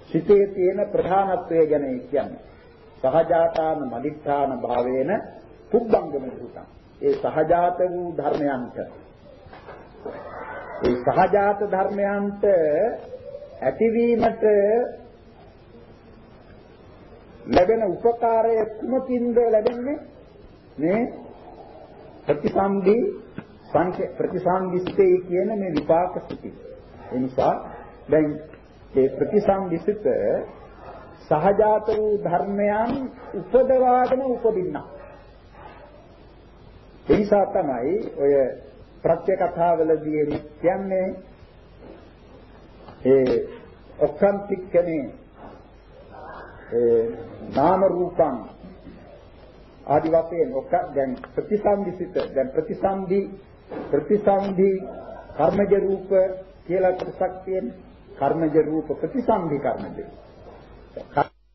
සිතේ තියෙන ප්‍රධානත්වය ගැන කියන්නේ. සහජාතාන මදිඨාන භාවේන පුබ්බංගම භූතං. ඒ සහජාත වූ ධර්මයන්ට ඒ සහජාත ධර්මයන්ට ඇතිවීමට ලැබෙන උපකාරය කුමකින්ද ලැබෙන්නේ මේ ප්‍රතිසන්දි ප්‍රතිසන්දිස්තේ කියන මේ විපාක සිටි. ඒ නිසා දැන් ඒ ප්‍රතිසන්දිසිත සහජාත වූ ධර්මයන් උපදවාගෙන උපදින්නා. ඒ නිසා තමයි ඔය ප්‍රත්‍ය කතාවලදී කියන්නේ ඒ ඔක්කන්තික්කනේ ඒ නාම රූපං ආදි වශයෙන් ඔක දැන් ප්‍රතිසන්දිසිත දැන් ප්‍රතිසන්දි ප්‍රතිසන්දි කර්මජ රූප කියලා කොටසක් තියෙන කර්මජ රූප ප්‍රතිසන්දි කර්මජ.